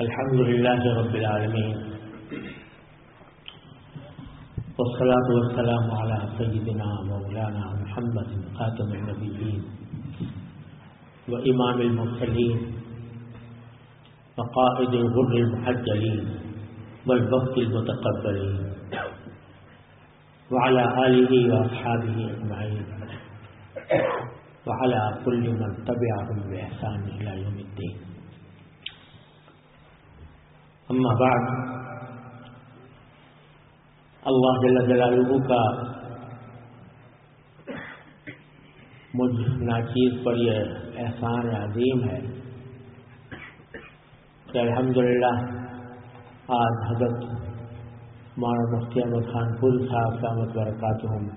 الحمد لله رب العالمين. والصلاة والسلام على سيدنا مولانا محمد خاتم النبيين وإمام المرسلين وقائد الغر المحجلين والوقت المتقبلين وعلى آله وأصحابه أجمعين. وعلى كل من تبعهم بإحسان إلى يوم الدين. أما بعد اللہ جل جلالہ کا مجھ ناچیز پر یہ احسان عظیم ہے کہ الحمدللہ آج حضرت مولانا مفتی احمد خان پوری صاحب سامت برکات ہوں،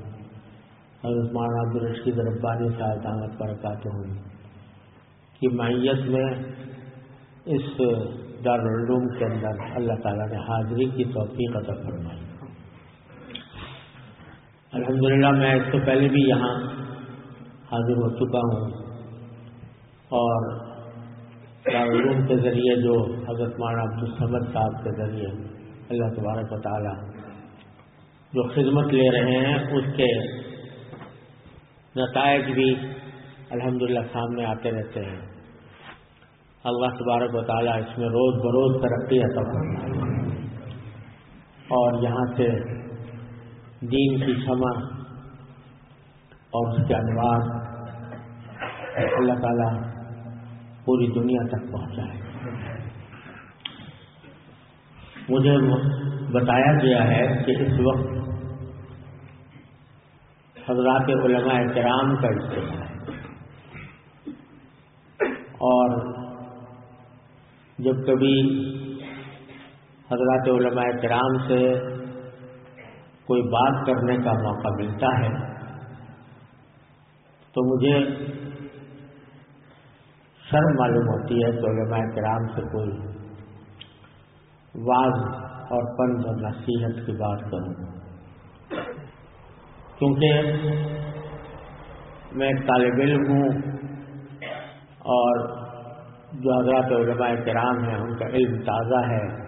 حضرت مولانا عبدالرشید ربانی صاحب سامت برکات ہوں کی معیت میں اس دارالعلوم کے اندر اللہ تعالیٰ نے حاضری کی توفیق عطا فرمائی۔ الحمدللہ، میں اس سے پہلے بھی یہاں حاضر ہو چکا ہوں۔ اور دارالعلوم کے ذریعے جو حضرت مولانا عبدالسمد صاحب کے ذریعے اللہ تبارک و تعالی جو خدمت لے رہے ہیں، اس کے نتائج بھی الحمدللہ سامنے آتے رہتے ہیں۔ اللہ تبارک و تعالیٰ اس میں روز بروز ترقی عطا فرمائے۔ اور یہاں سے دین کی سما اور اس کے انوار اللہ تعالیٰ پوری دنیا تک پہنچائے۔ مجھے بتایا گیا ہے کہ اس وقت حضرات علماء کرام کا اجتماع ہے۔ اور جب کبھی حضرات علماء کرام سے کوئی بات کرنے کا موقع ملتا ہے، تو مجھے شرم معلوم ہوتی ہے کہ علماء کرام سے کوئی واض اور پنج اور نصیحت کی بات کروں۔ کیونکہ میں طالب علم ہوں اور جو حضرات علماء کرام ہیں، ان کا علم تازہ ہے۔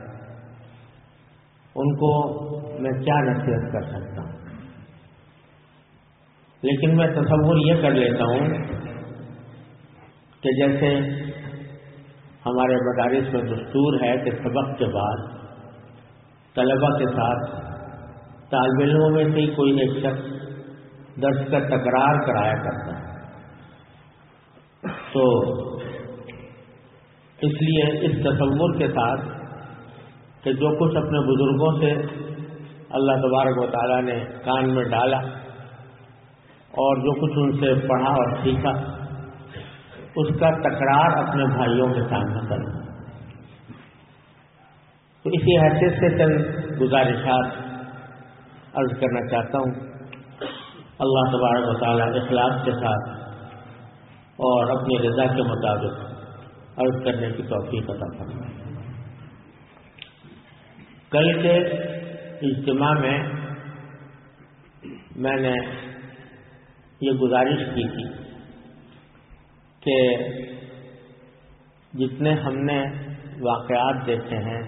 ان کو میں کیا نصیحت کر سکتا ہوں؟ لیکن میں تصور یہ کر لیتا ہوں کہ جیسے ہمارے مدارس میں دستور ہے کہ سبق کے بعد طلبا کے ساتھ طالب علموں میں سے کوئی ایک شخص درس کا تکرار کرایا کرتا ہے۔ تو اس لیے اس تصور کے ساتھ کہ جو کچھ اپنے بزرگوں سے اللہ تبارک و تعالیٰ نے کان میں ڈالا اور جو کچھ ان سے پڑھا اور سیکھا، اس کا تکرار اپنے بھائیوں کے سامنے کروں تو اسی حیثیت سے چند گزارشات عرض کرنا چاہتا ہوں۔ اللہ تبارک و تعالیٰ اخلاق کے ساتھ اور اپنی رضا کے مطابق۔ عرض کرنے کی توفیق عطا فرمائے۔ کل کے اجتماع میں میں نے یہ گزارش کی تھی کہ جتنے ہم نے واقعات دیکھے ہیں،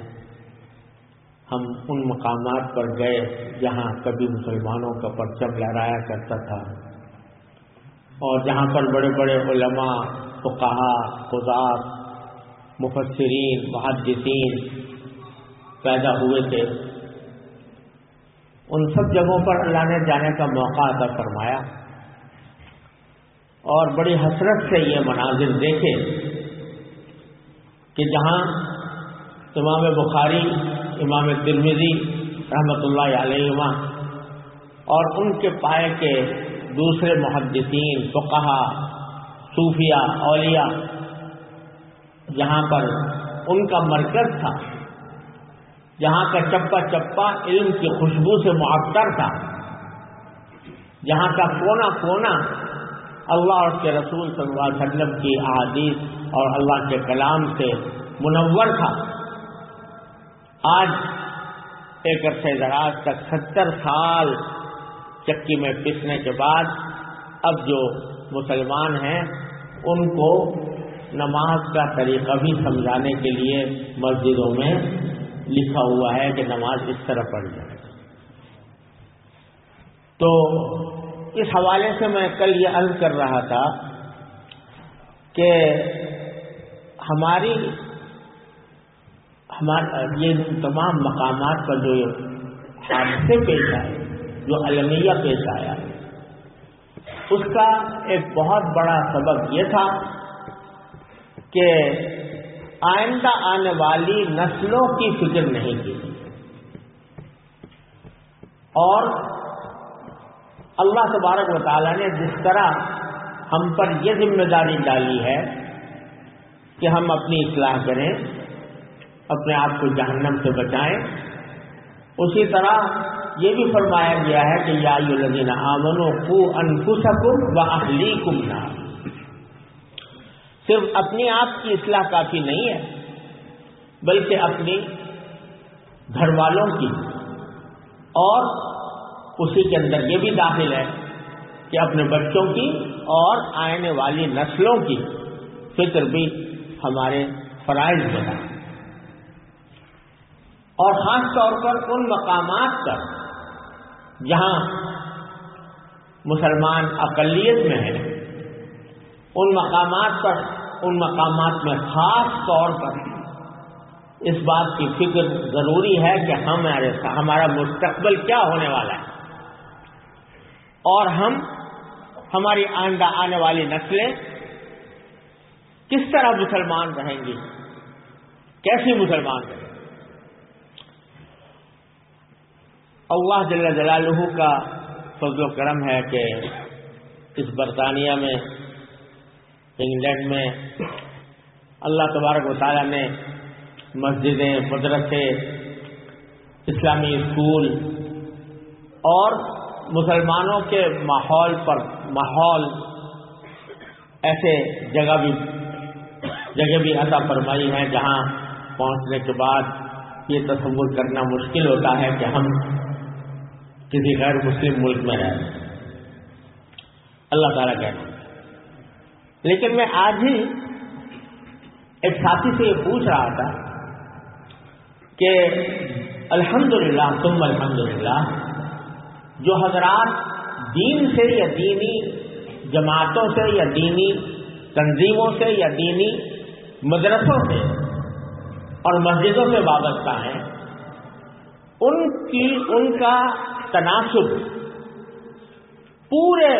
ہم ان مقامات پر گئے جہاں کبھی مسلمانوں کا پرچم لہرایا کرتا تھا اور جہاں پر بڑے بڑے علماء، فقہا خدار مفسرین، محدثین پیدا ہوئے تھے۔ ان سب جگہوں پر اللہ نے جانے کا موقع عطا فرمایا اور بڑی حسرت سے یہ مناظر دیکھے کہ جہاں امام بخاری، امام ترمیزی رحمۃ اللہ علیہ اور ان کے پائے کے دوسرے محدثین، فقہا صوفیہ اولیاء جہاں پر ان کا مرکز تھا، جہاں کا چپا چپا علم کی خوشبو سے معطر تھا، جہاں کا کونا کونا اللہ اور کے رسول صلی اللہ علیہ وسلم کی احادیث اور اللہ کے کلام سے منور تھا۔ آج ایک عرصے دراز تک ستر سال چکی میں پسنے کے بعد اب جو مسلمان ہیں، ان کو نماز کا طریقہ بھی سمجھانے کے لیے مسجدوں میں لکھا ہوا ہے کہ نماز اس طرح پڑھ جائے۔ تو اس حوالے سے میں کل یہ عرض کر رہا تھا کہ ہماری ہمارا یہ تمام مقامات پر جو حادثے پیش آئے، جو المیہ پیش آیا، اس کا ایک بہت بڑا سبب یہ تھا کہ آئندہ آنے والی نسلوں کی فکر نہیں کی اور اللہ تبارک و تعالیٰ نے جس طرح ہم پر یہ ذمہ داری ڈالی ہے کہ ہم اپنی اصلاح کریں، اپنے آپ کو جہنم سے بچائیں۔ اسی طرح یہ بھی فرمایا گیا ہے کہ یا لذین آمن کو انفسکم و اہلی کم صرف اپنی آپ کی اصلاح کافی نہیں ہے، بلکہ اپنی گھر والوں کی۔ اور اسی کے اندر یہ بھی داخل ہے کہ اپنے بچوں کی اور آنے والی نسلوں کی فکر بھی ہمارے فرائض بنا۔ اور خاص طور پر ان مقامات پر جہاں مسلمان اقلیت میں ہیں، ان مقامات پر ان مقامات میں خاص طور پر اس بات کی فکر ضروری ہے کہ ہمارے ہمارا مستقبل کیا ہونے والا ہے اور ہم ہماری آئندہ آنے والی نسلیں کس طرح مسلمان رہیں گی؟ کیسی مسلمان رہیں گی؟ اللہ جل جلالہ کا فضل و کرم ہے کہ اس برطانیہ میں انگلینڈ میں اللہ تبارک و تعالیٰ نے مسجدیں، مدرسے، اسلامی اسکول اور مسلمانوں کے ماحول پر ماحول ایسے جگہ بھی جگہ بھی عطا فرمائی ہیں جہاں پہنچنے کے بعد یہ تصور کرنا مشکل ہوتا ہے کہ ہم کسی غیر مسلم ملک میں رہیں اللہ تعالیٰ کہنا لیکن میں آج ہی ایک ساتھی سے یہ پوچھ رہا تھا کہ الحمدللہ تم الحمدللہ، جو حضرات دین سے یا دینی جماعتوں سے یا دینی تنظیموں سے یا دینی مدرسوں سے اور مسجدوں سے وابستہ ہیں، ان کی، ان کا تناسب پورے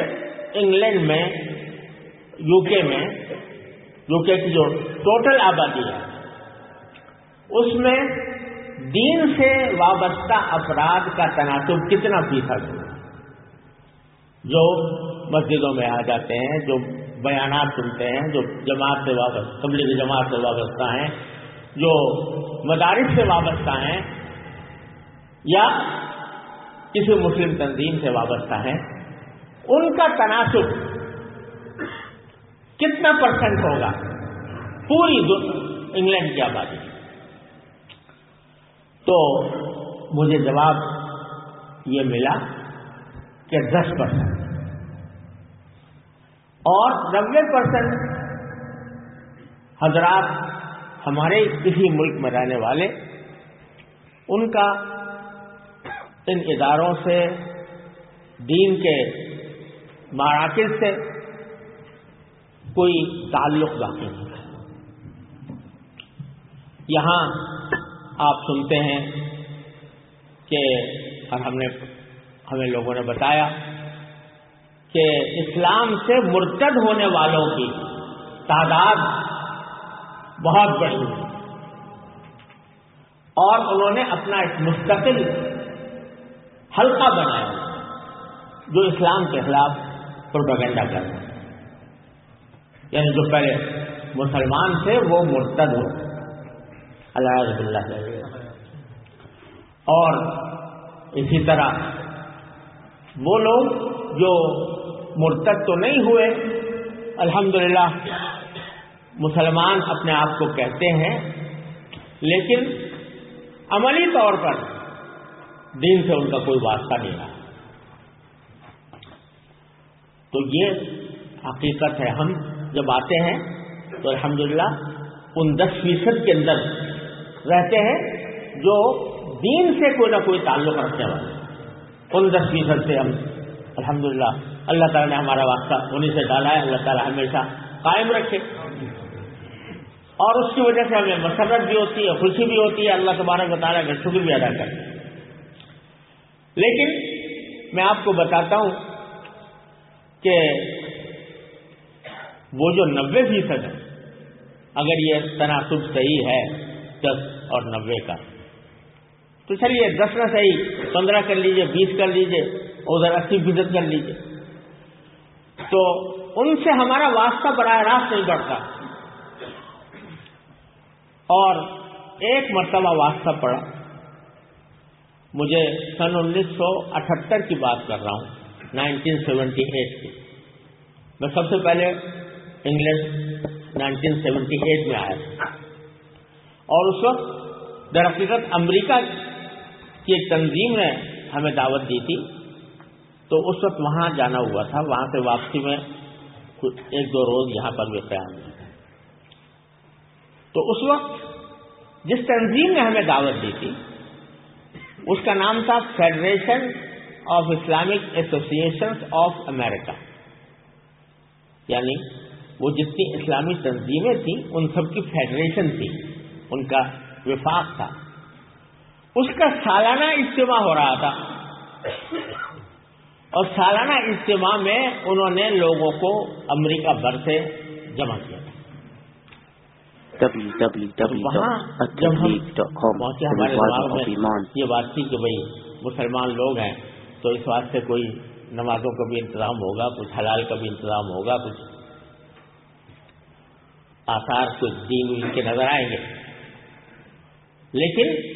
انگلینڈ میں یو کے میں یو کے کی جو ٹوٹل آبادی ہے، اس میں دین سے وابستہ افراد کا تناسب کتنا فیصد جو مسجدوں میں آ جاتے ہیں، جو بیانات سنتے ہیں، جو جماعت سے وابستہ تبلیغی جماعت سے وابستہ ہیں، جو مدارس سے وابستہ ہیں، یا کسی مسلم تنظیم سے وابستہ ہیں، ان کا تناسب کتنا پرسنٹ ہوگا؟ پوری انگلینڈ کی آبادی۔ تو مجھے جواب یہ ملا کہ دس پرسنٹ اور نبے پرسنٹ حضرات ہمارے کسی ملک میں رہنے والے، ان کا ان اداروں سے، دین کے مراکز سے کوئی تعلق باقی نہیں یہاں آپ سنتے ہیں کہ اور ہم نے ہمیں لوگوں نے بتایا کہ اسلام سے مرتد ہونے والوں کی تعداد بہت بڑی ہے۔ اور انہوں نے اپنا ایک مستقل حلقہ بنایا جو اسلام کے خلاف پروپیگنڈا کر رہے یعنی جو پہلے مسلمان تھے وہ مرتد ہو اللہ اللہ اور اسی طرح وہ لوگ جو مرتد تو نہیں ہوئے، الحمدللہ مسلمان اپنے آپ کو کہتے ہیں، لیکن عملی طور پر دین سے ان کا کوئی واسطہ نہیں رہا۔ تو یہ حقیقت ہے، ہم جب آتے ہیں تو الحمدللہ ان دس فیصد کے اندر رہتے ہیں جو دین سے کوئی نہ کوئی تعلق رکھنے والے ان دس فیصد سے ہم الحمدللہ اللہ تعالیٰ نے ہمارا واسطہ انہیں سے ڈالا ہے۔ اللہ تعالیٰ ہمیشہ قائم رکھے۔ اور اس کی وجہ سے ہمیں مسرت بھی ہوتی ہے، خوشی بھی ہوتی ہے۔ اللہ تبارک تعالیٰ کا شکر بھی ادا کرتے لیکن میں آپ کو بتاتا ہوں کہ وہ جو نبے فیصد ہے۔ اگر یہ تناسب صحیح ہے دس اور نبے کا۔ تو چلیے، دس نہ صحیح، پندرہ کر لیجیے، بیس کر لیجیے، ادھر اسی فیصد کر لیجیے۔ تو ان سے ہمارا واسطہ براہ راست نہیں بڑھتا۔ اور ایک مرتبہ واسطہ پڑا۔ مجھے سن انیس سو اٹھہتر کی بات کر رہا ہوں، نائنٹین سیونٹی ایٹ کی۔ میں سب سے پہلے انگلینڈ نائنٹین سیونٹی ایٹ میں آیا تھا۔ اور اس وقت درحقیقت امریکہ کی ایک تنظیم نے ہمیں دعوت دی تھی۔ تو اس وقت وہاں جانا ہوا تھا۔ وہاں سے واپسی میں ایک دو روز یہاں پر بھی قیام تو اس وقت جس تنظیم نے ہمیں دعوت دی تھی، اس کا نام تھا federation of Islamic association of America یعنی وہ جتنی اسلامی تنظیمیں تھیں ان سب کی فیڈریشن تھی ان کا وفاق تھا۔ اس کا سالانہ اجتماع ہو رہا تھا۔ اور سالانہ اجتماع میں انہوں نے لوگوں کو امریکہ بھر سے جمع کیا یہ بات تھی کہ بھائی مسلمان لوگ ہیں تو اس واسطے کوئی نمازوں کا بھی انتظام ہوگا کچھ حلال کا بھی انتظام ہوگا کچھ آثار کچھ دین ان کے نظر آئیں گے۔ لیکن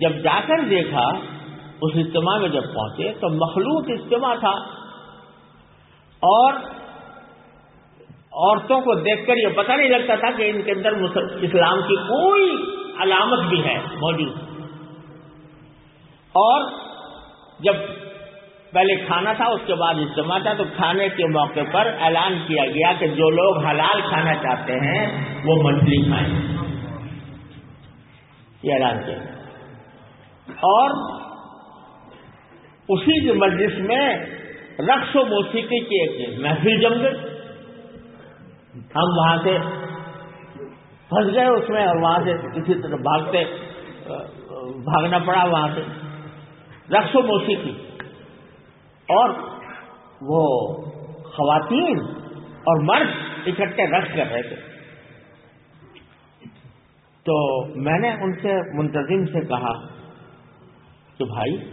جب جا کر دیکھا، اس اجتماع میں جب پہنچے تو مخلوط اجتماع تھا۔ اور عورتوں کو دیکھ کر یہ پتہ نہیں لگتا تھا کہ ان کے اندر اسلام کی کوئی علامت بھی ہے، موجود۔ اور جب پہلے کھانا تھا، اس کے بعد اجتماع تھا، تو کھانے کے موقع پر اعلان کیا گیا کہ جو لوگ حلال کھانا چاہتے ہیں، وہ مچھلی کھائیں۔ یہ اعلان کیا اور اسی مجلس میں رقص و موسیقی کی ایک محفل جم گئی۔ ہم وہاں سے پھنس گئے اس میں اور وہاں سے کسی طرح بھاگتے، بھاگنا پڑا وہاں سے۔ رقص و موسیقی۔ اور وہ خواتین اور مرد اکٹھے رقص کر رہے تھے۔ تو میں نے ان سے منتظم سے کہا کہ بھائی،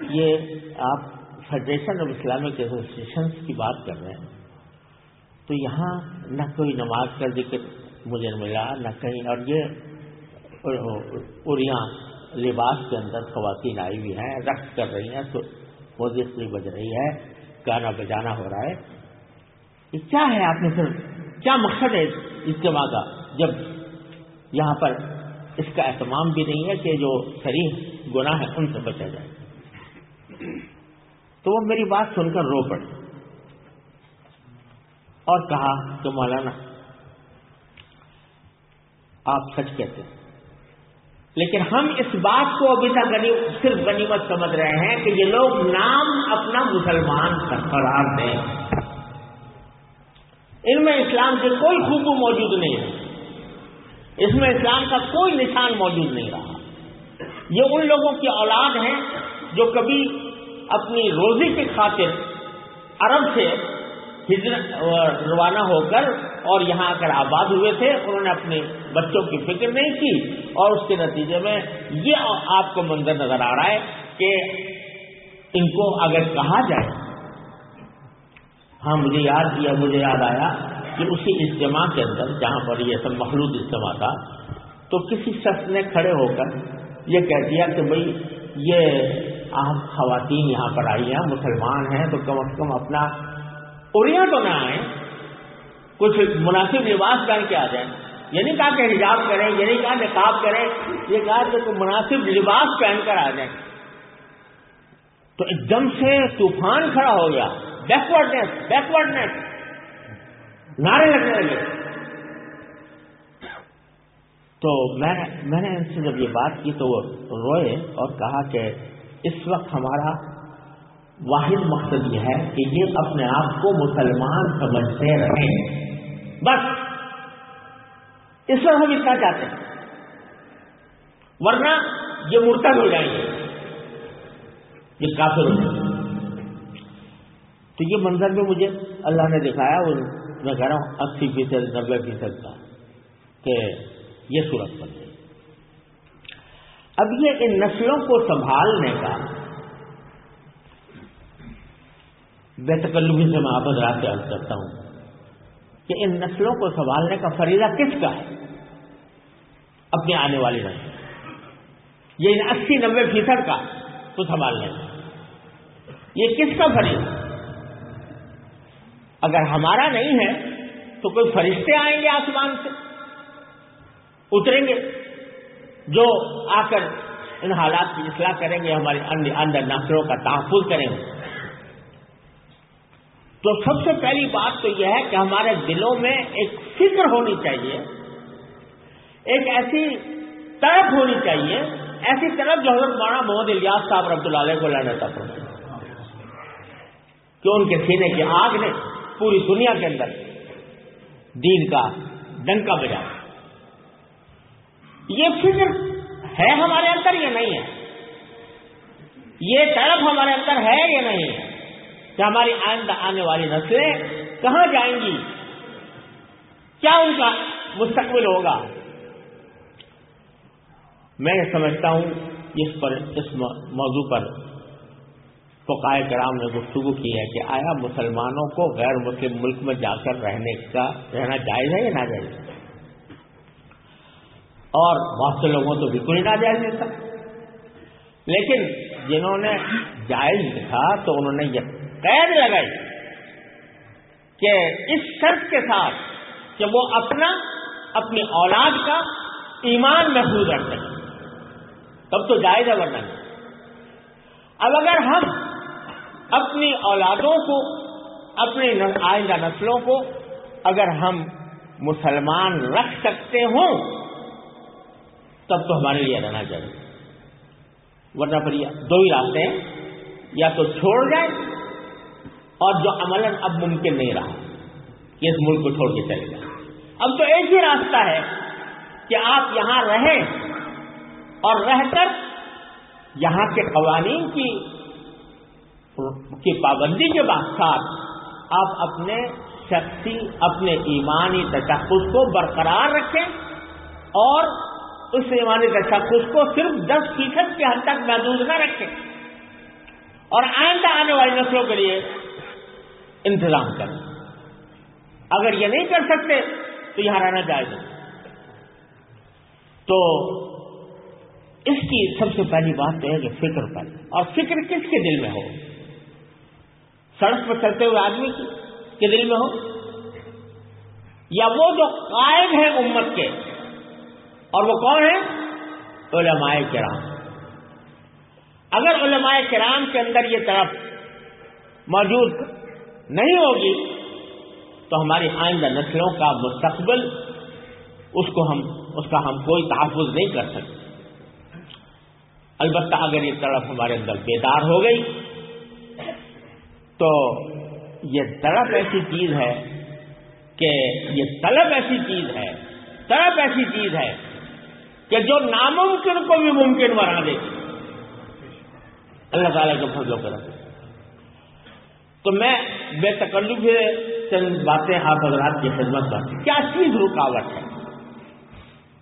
یہ آپ فیڈریشن آف اسلامک ایسوسیشن کی بات کر رہے ہیں۔ تو یہاں نہ کوئی نماز کا ذکر مجھے ملا، نہ کہیں۔ اور یہ اریاں لباس کے اندر خواتین آئی ہوئی ہیں، رقص کر رہی ہیں۔ تو موسیقی بج رہی ہے، گانا بجانا ہو رہا ہے۔ یہ کیا ہے آپ نے پھر کیا مقصد ہے اجتماع کا؟ جب یہاں پر اس کا اہتمام بھی نہیں ہے کہ جو شریف گناہ ہے ان سے بچا جائے۔ تو وہ میری بات سن کر رو پڑے۔ اور کہا کہ مولانا، آپ سچ کہتے ہیں۔ لیکن ہم اس بات کو ابھی تک صرف غنیمت سمجھ رہے ہیں کہ یہ لوگ نام اپنا مسلمان قرار دیں ان میں اسلام سے کوئی خوبو موجود نہیں ہے۔ اس میں اسلام کا کوئی نشان موجود نہیں رہا۔ یہ ان لوگوں کی اولاد ہیں جو کبھی اپنی روزی کی خاطر عرب سے روانہ ہو کر اور یہاں آ کر آباد ہوئے تھے، انہوں نے اپنے بچوں کی فکر نہیں کی اور اس کے نتیجے میں یہ آپ کو منظر نظر آ رہا ہے کہ ان کو اگر کہا جائے ہاں مجھے یاد کیا، مجھے یاد آیا کہ اسی اجتماع کے اندر جہاں پر یہ سب مخلوط اجتماع تھا، تو کسی شخص نے کھڑے ہو کر یہ کہہ دیا کہ بھائی، یہ آپ خواتین یہاں پر آئی ہیں، مسلمان ہیں، تو کم از کم اپنا اڑیاں تو نہ آئیں کچھ مناسب لباس پہن کے آ جائیں۔ یہ نہیں کہا کہ حجاب کریں، یہ نہیں کہا نقاب کریں، یہ کہا کہ مناسب لباس پہن کر آ جائیں۔ تو ایک دم سے طوفان کھڑا ہو گیا۔ بیکورڈنیس بیکورڈنیس نعرے لگنے لگے۔ تو میں میں نے ان سے جب یہ بات کی تو وہ روئے اور کہا کہ اس وقت ہمارا واحد مقصد یہ ہے کہ یہ اپنے آپ کو مسلمان سمجھتے رہیں۔ بس اس وقت ہم اتنا چاہتے ہیں۔ ورنہ یہ مرتب ہو جائیں گے۔ یہ کافر ہو جائیں گے۔ تو یہ منظر میں مجھے اللہ نے دکھایا، وہ میں کہہ رہا ہوں، اسی فیصد نبے فیصد کا، کہ یہ صورت بن گئی۔ اب یہ ان نسلوں کو سنبھالنے کا بے تکلفی سے میں آبد رات سے عرض کرتا ہوں۔ کہ ان نسلوں کو سنبھالنے کا فریضہ کس کا ہے؟ اپنے آنے والی نسل۔ یہ ان اسی نبے فیصد کا تو سنبھالنے۔ کا یہ کس کا فریضہ؟ اگر ہمارا نہیں ہے تو کوئی فرشتے آئیں گے آسمان سے، اتریں گے، جو آ کر ان حالات کی اصلاح کریں گے، ہماری اندر نسلوں کا تحفظ کریں گے۔ تو سب سے پہلی بات تو یہ ہے کہ ہمارے دلوں میں ایک فکر ہونی چاہیے، ایک ایسی طرف ہونی چاہیے، ایسی طرف جو حضرت مانا محمد الیاس صاحب رحمۃ اللہ علیہ کو لینا تھا کہ ان کے سینے کی آگ نے پوری دنیا کے اندر دین کا ڈنکا بجا یہ فکر ہے ہمارے اندر یا نہیں ہے؟ یہ طرف ہمارے اندر ہے یا نہیں؟ ہے کہ ہماری آئندہ آنے والی نسلیں کہاں جائیں گی؟ کیا ان کا مستقبل ہوگا؟ میں سمجھتا ہوں اس پر، اس موضوع پر فقائے کرام نے گفتگو کی ہے کہ آیا مسلمانوں کو غیر مسلم ملک میں جا کر رہنے کا، رہنا جائز ہے یا ناجائز؟ اور بہت سے لوگوں تو بالکل ہی ناجائز نہیں تھا۔ لیکن جنہوں نے جائز تھا تو انہوں نے یہ قید لگائی کہ اس شرط کے ساتھ کہ وہ اپنا، اپنی اولاد کا ایمان محفوظ رکھ سکیں تب تو جائز ہے ورنہ۔ اب اگر ہم اپنی اولادوں کو اپنی آئندہ نسلوں کو اگر ہم مسلمان رکھ سکتے ہوں، تب تو ہمارے لیے رہنا چاہیے ورنہ پر دو ہی راستے ہیں۔ یا تو چھوڑ جائیں اور جو عمل اب ممکن نہیں رہا کہ اس ملک کو چھوڑ کے چلے جائیں اب تو ایک ہی راستہ ہے کہ آپ یہاں رہیں اور رہ کر یہاں کے قوانین کی کی پابندی کے بعد ساتھ آپ اپنے شخصی، اپنے ایمانی تشخص کو برقرار رکھیں اور اس ایمانی تشخص کو صرف دس فیصد کے حد تک محدود نہ رکھیں۔ اور آئندہ آنے والی نسلوں کے لیے انتظام کریں اگر یہ نہیں کر سکتے تو یہاں رہنا جائے گا تو اس کی سب سے پہلی بات تو ہے کہ فکر پر۔ اور فکر کس کے دل میں ہو؟ سڑک پر چلتے ہوئے آدمی کے دل میں ہو؟ یا وہ جو قائد ہے امت کے؟ اور وہ کون ہے علماء کرام۔ اگر علماء کرام کے اندر یہ طرف موجود نہیں ہوگی تو ہماری آئندہ نسلوں کا مستقبل، اس کو ہم، اس کا ہم کوئی تحفظ نہیں کر سکتے۔ البتہ اگر یہ طرف ہمارے اندر بیدار ہو گئی، تو یہ طرف ایسی چیز ہے کہ، یہ طلب ایسی چیز ہے، طرف ایسی چیز ہے کہ جو ناممکن کو بھی ممکن بنا دے۔ اللہ تعالیٰ کے فضل و کرم۔ تو میں بے تکلف چند باتیں آپ حضرات کی خدمت کرتی کیا چیز رکاوٹ ہے؟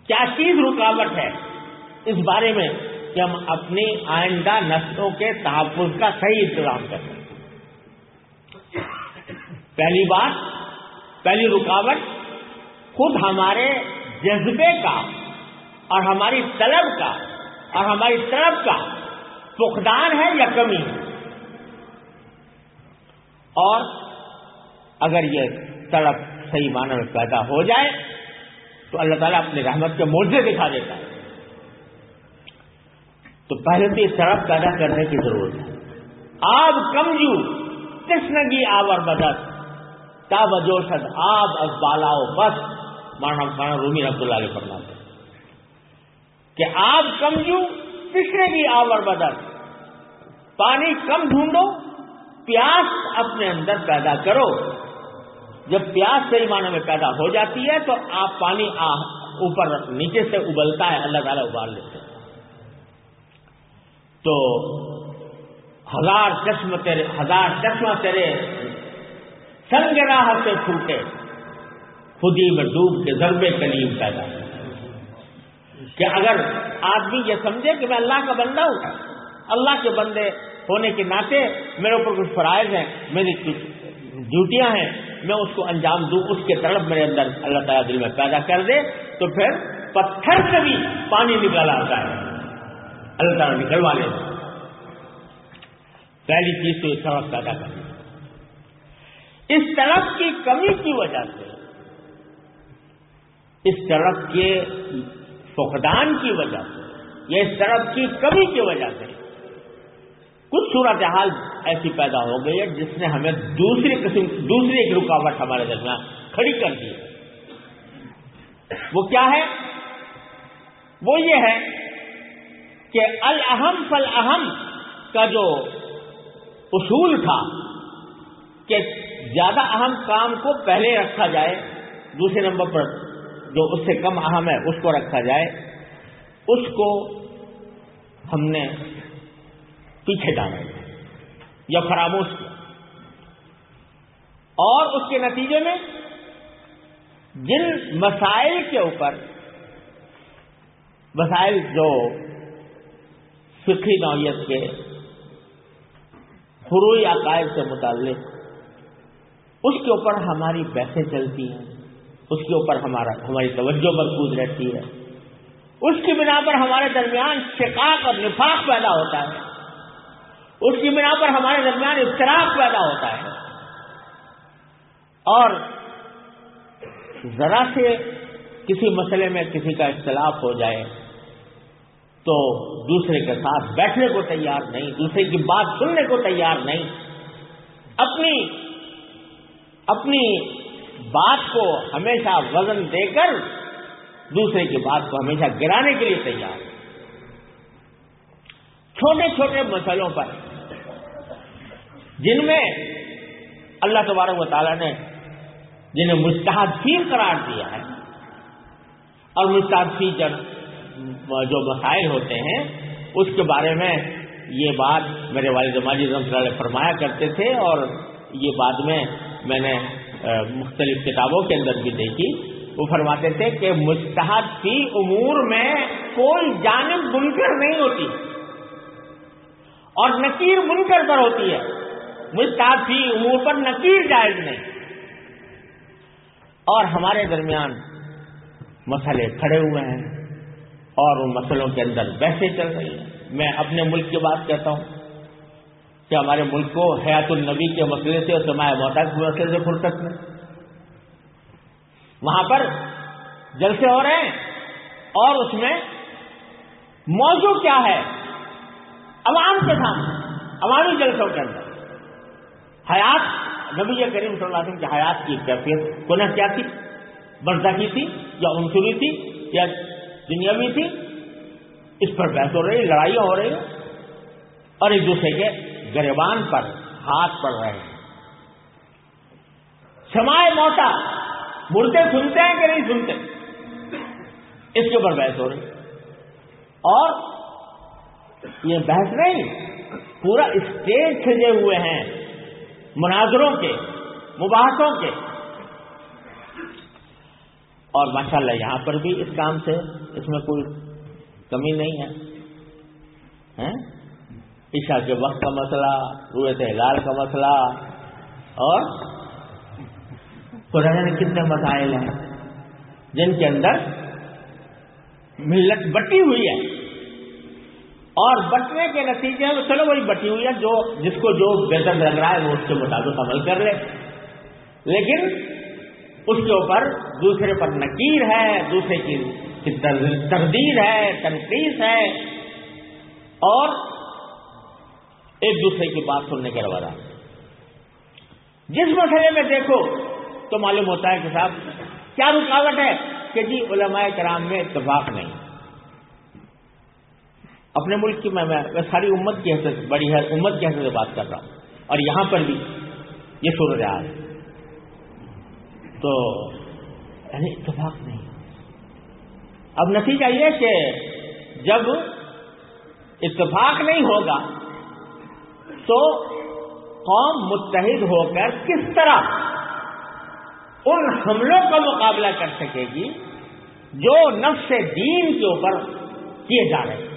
کیا چیز رکاوٹ ہے؟ اس بارے میں کہ ہم اپنی آئندہ نسلوں کے تحفظ کا صحیح انتظام کر کریں پہلی بات، پہلی رکاوٹ، خود ہمارے جذبے کا اور ہماری طلب کا اور ہماری طرف کا فقدان ہے یا کمی ہے؟ اور اگر یہ طلب صحیح معنی میں پیدا ہو جائے تو اللہ تعالیٰ اپنی رحمت کے موجے دکھا دیتا ہے۔ تو پہلے تو یہ طرف پیدا کرنے کی ضرورت ہے۔ آب کمجو کشنگی آور بدت تا بجوشد آب از بالاؤ بس۔ مانا مانا رومی رحمت اللہ علیہ فرماتے کہ آپ کم جو آور بدل پانی کم ڈھونڈو پیاس اپنے اندر پیدا کرو۔ جب پیاس صحیح معنی میں پیدا ہو جاتی ہے تو آپ پانی اوپر نیچے سے ابلتا ہے، اللہ تعالیٰ ابال لیتے ہیں۔ تو ہزار چشم تیرے، ہزار چشمہ تیرے سنگ راہ سے پھوٹے خودی میں ڈوب کے ضربے کلیم پیدا کہ اگر آدمی یہ سمجھے کہ میں اللہ کا بندہ ہوں، اللہ کے بندے ہونے کے ناطے میرے اوپر کچھ فرائض ہیں، میری کچھ ڈیوٹیاں ہیں، میں اس کو انجام دوں، اس کے طرف میرے اندر اللہ تعالیٰ دل میں پیدا کر دے، تو پھر پتھر سے بھی پانی نکال آتا ہے۔ اللہ تعالیٰ نکلوا لے۔ پہلی چیز تو اس طرف پیدا کرنا اس طرف کی کمی کی وجہ سے، اس طرف کے فقدان کی وجہ سے، یا اس طرف کی کمی کی وجہ سے کچھ صورتحال ایسی پیدا ہو گئی ہے جس نے ہمیں دوسری قسم، دوسری ایک رکاوٹ ہمارے درمیان کھڑی کر دی وہ کیا ہے؟ وہ یہ ہے کہ الحم فل اہم کا جو اصول تھا کہ زیادہ اہم کام کو پہلے رکھا جائے، دوسرے نمبر پر جو اس سے کم اہم ہے اس کو رکھا جائے، اس کو ہم نے پیچھے ڈالا یا فراموش کیا۔ اور اس کے نتیجے میں جن مسائل کے اوپر، مسائل جو فکری نوعیت کے فروئی عقائد سے متعلق، اس کے اوپر ہماری بحثیں چلتی ہیں، اس کے اوپر ہمارا، ہماری توجہ مرکوز رہتی ہے۔ اس کی بنا پر ہمارے درمیان شکاق اور نفاق پیدا ہوتا ہے۔ اس کی بنا پر ہمارے درمیان اختراق پیدا ہوتا ہے۔ اور ذرا سے کسی مسئلے میں کسی کا اختلاف ہو جائے تو دوسرے کے ساتھ بیٹھنے کو تیار نہیں، دوسرے کی بات سننے کو تیار نہیں۔ اپنی اپنی بات کو ہمیشہ وزن دے کر دوسرے کی بات کو ہمیشہ گرانے کے لیے تیار۔ چھوٹے چھوٹے مسئلوں پر جن میں اللہ تبارک و تعالیٰ نے جنہیں مستحد فی قرار دیا ہے اور مستحد فی جب جو مسائل ہوتے ہیں، اس کے بارے میں یہ بات میرے والد ماجد رحمۃ اللہ فرمایا کرتے تھے اور یہ بعد میں میں نے مختلف کتابوں کے اندر بھی دیکھی۔ وہ فرماتے تھے کہ مستحد فی امور میں کوئی جانب بن کر نہیں ہوتی اور نکیر بن کر پر ہوتی ہے۔ مستحد فی امور پر نکیر جائز نہیں۔ اور ہمارے درمیان مسئلے کھڑے ہوئے ہیں اور ان مسئلوں کے اندر بحثیں چل رہی ہیں۔ میں اپنے ملک کی بات کہتا ہوں کہ ہمارے ملک کو حیات النبی کے مسئلے سے اور سماع موتا کے مسئلے سے فرصت میں وہاں پر جلسے ہو رہے ہیں اور اس میں موضوع کیا ہے؟ عوام کے سامنے، عوامی جلسوں کے اندر۔ حیات، نبی کریم صلی اللہ علیہ وسلم کی حیات کی کیفیت کو کیا تھی؟ بردا کی تھی یا انسوری تھی یا دنیاوی تھی؟ اس پر بحث ہو رہی لڑائیاں ہو رہی اور ایک دوسرے کے گریبان پر ہاتھ پڑ رہے ہیں۔ سمائے موتا مردے سنتے ہیں کہ نہیں سنتے؟ اس کے اوپر بحث ہو رہی اور یہ بحث نہیں، پورا اسٹیج سجے ہوئے ہیں۔ مناظروں کے، مباحثوں کے۔ اور ماشاءاللہ یہاں پر بھی اس کام سے اس میں کوئی کمی نہیں ہے۔ ہاں؟ عشاء کے وقت کا مسئلہ روئے ہلال کا مسئلہ، اور قرآن کتنے مسائل ہیں جن کے اندر ملت بٹی ہوئی ہے۔ اور بٹنے کے نتیجے میں چلو وہی بٹی ہوئی ہے جو جس کو جو بہتر لگ رہا ہے وہ اس کے مطابق عمل کر لے۔ لیکن اس کے اوپر دوسرے پر نکیر ہے، دوسرے کی تردید ہے، تنقید ہے اور ایک دوسرے کی بات سننے کے روارا جس مسئلے میں دیکھو تو معلوم ہوتا ہے کہ صاحب، کیا رکاوٹ ہے؟ کہ جی علماء کرام میں اتفاق نہیں۔ اپنے ملک کی میں میں ساری امت کی حیثیت بڑی ہے امت کی حیثیت سے بات کر رہا ہوں۔ اور یہاں پر بھی یہ صورتحال ہے۔ تو یعنی اتفاق نہیں۔ اب نتیجہ یہ کہ جب اتفاق نہیں ہوگا تو قوم متحد ہو کر کس طرح ان حملوں کا مقابلہ کر سکے گی جو نفس دین کے اوپر کیے جا رہے ہیں۔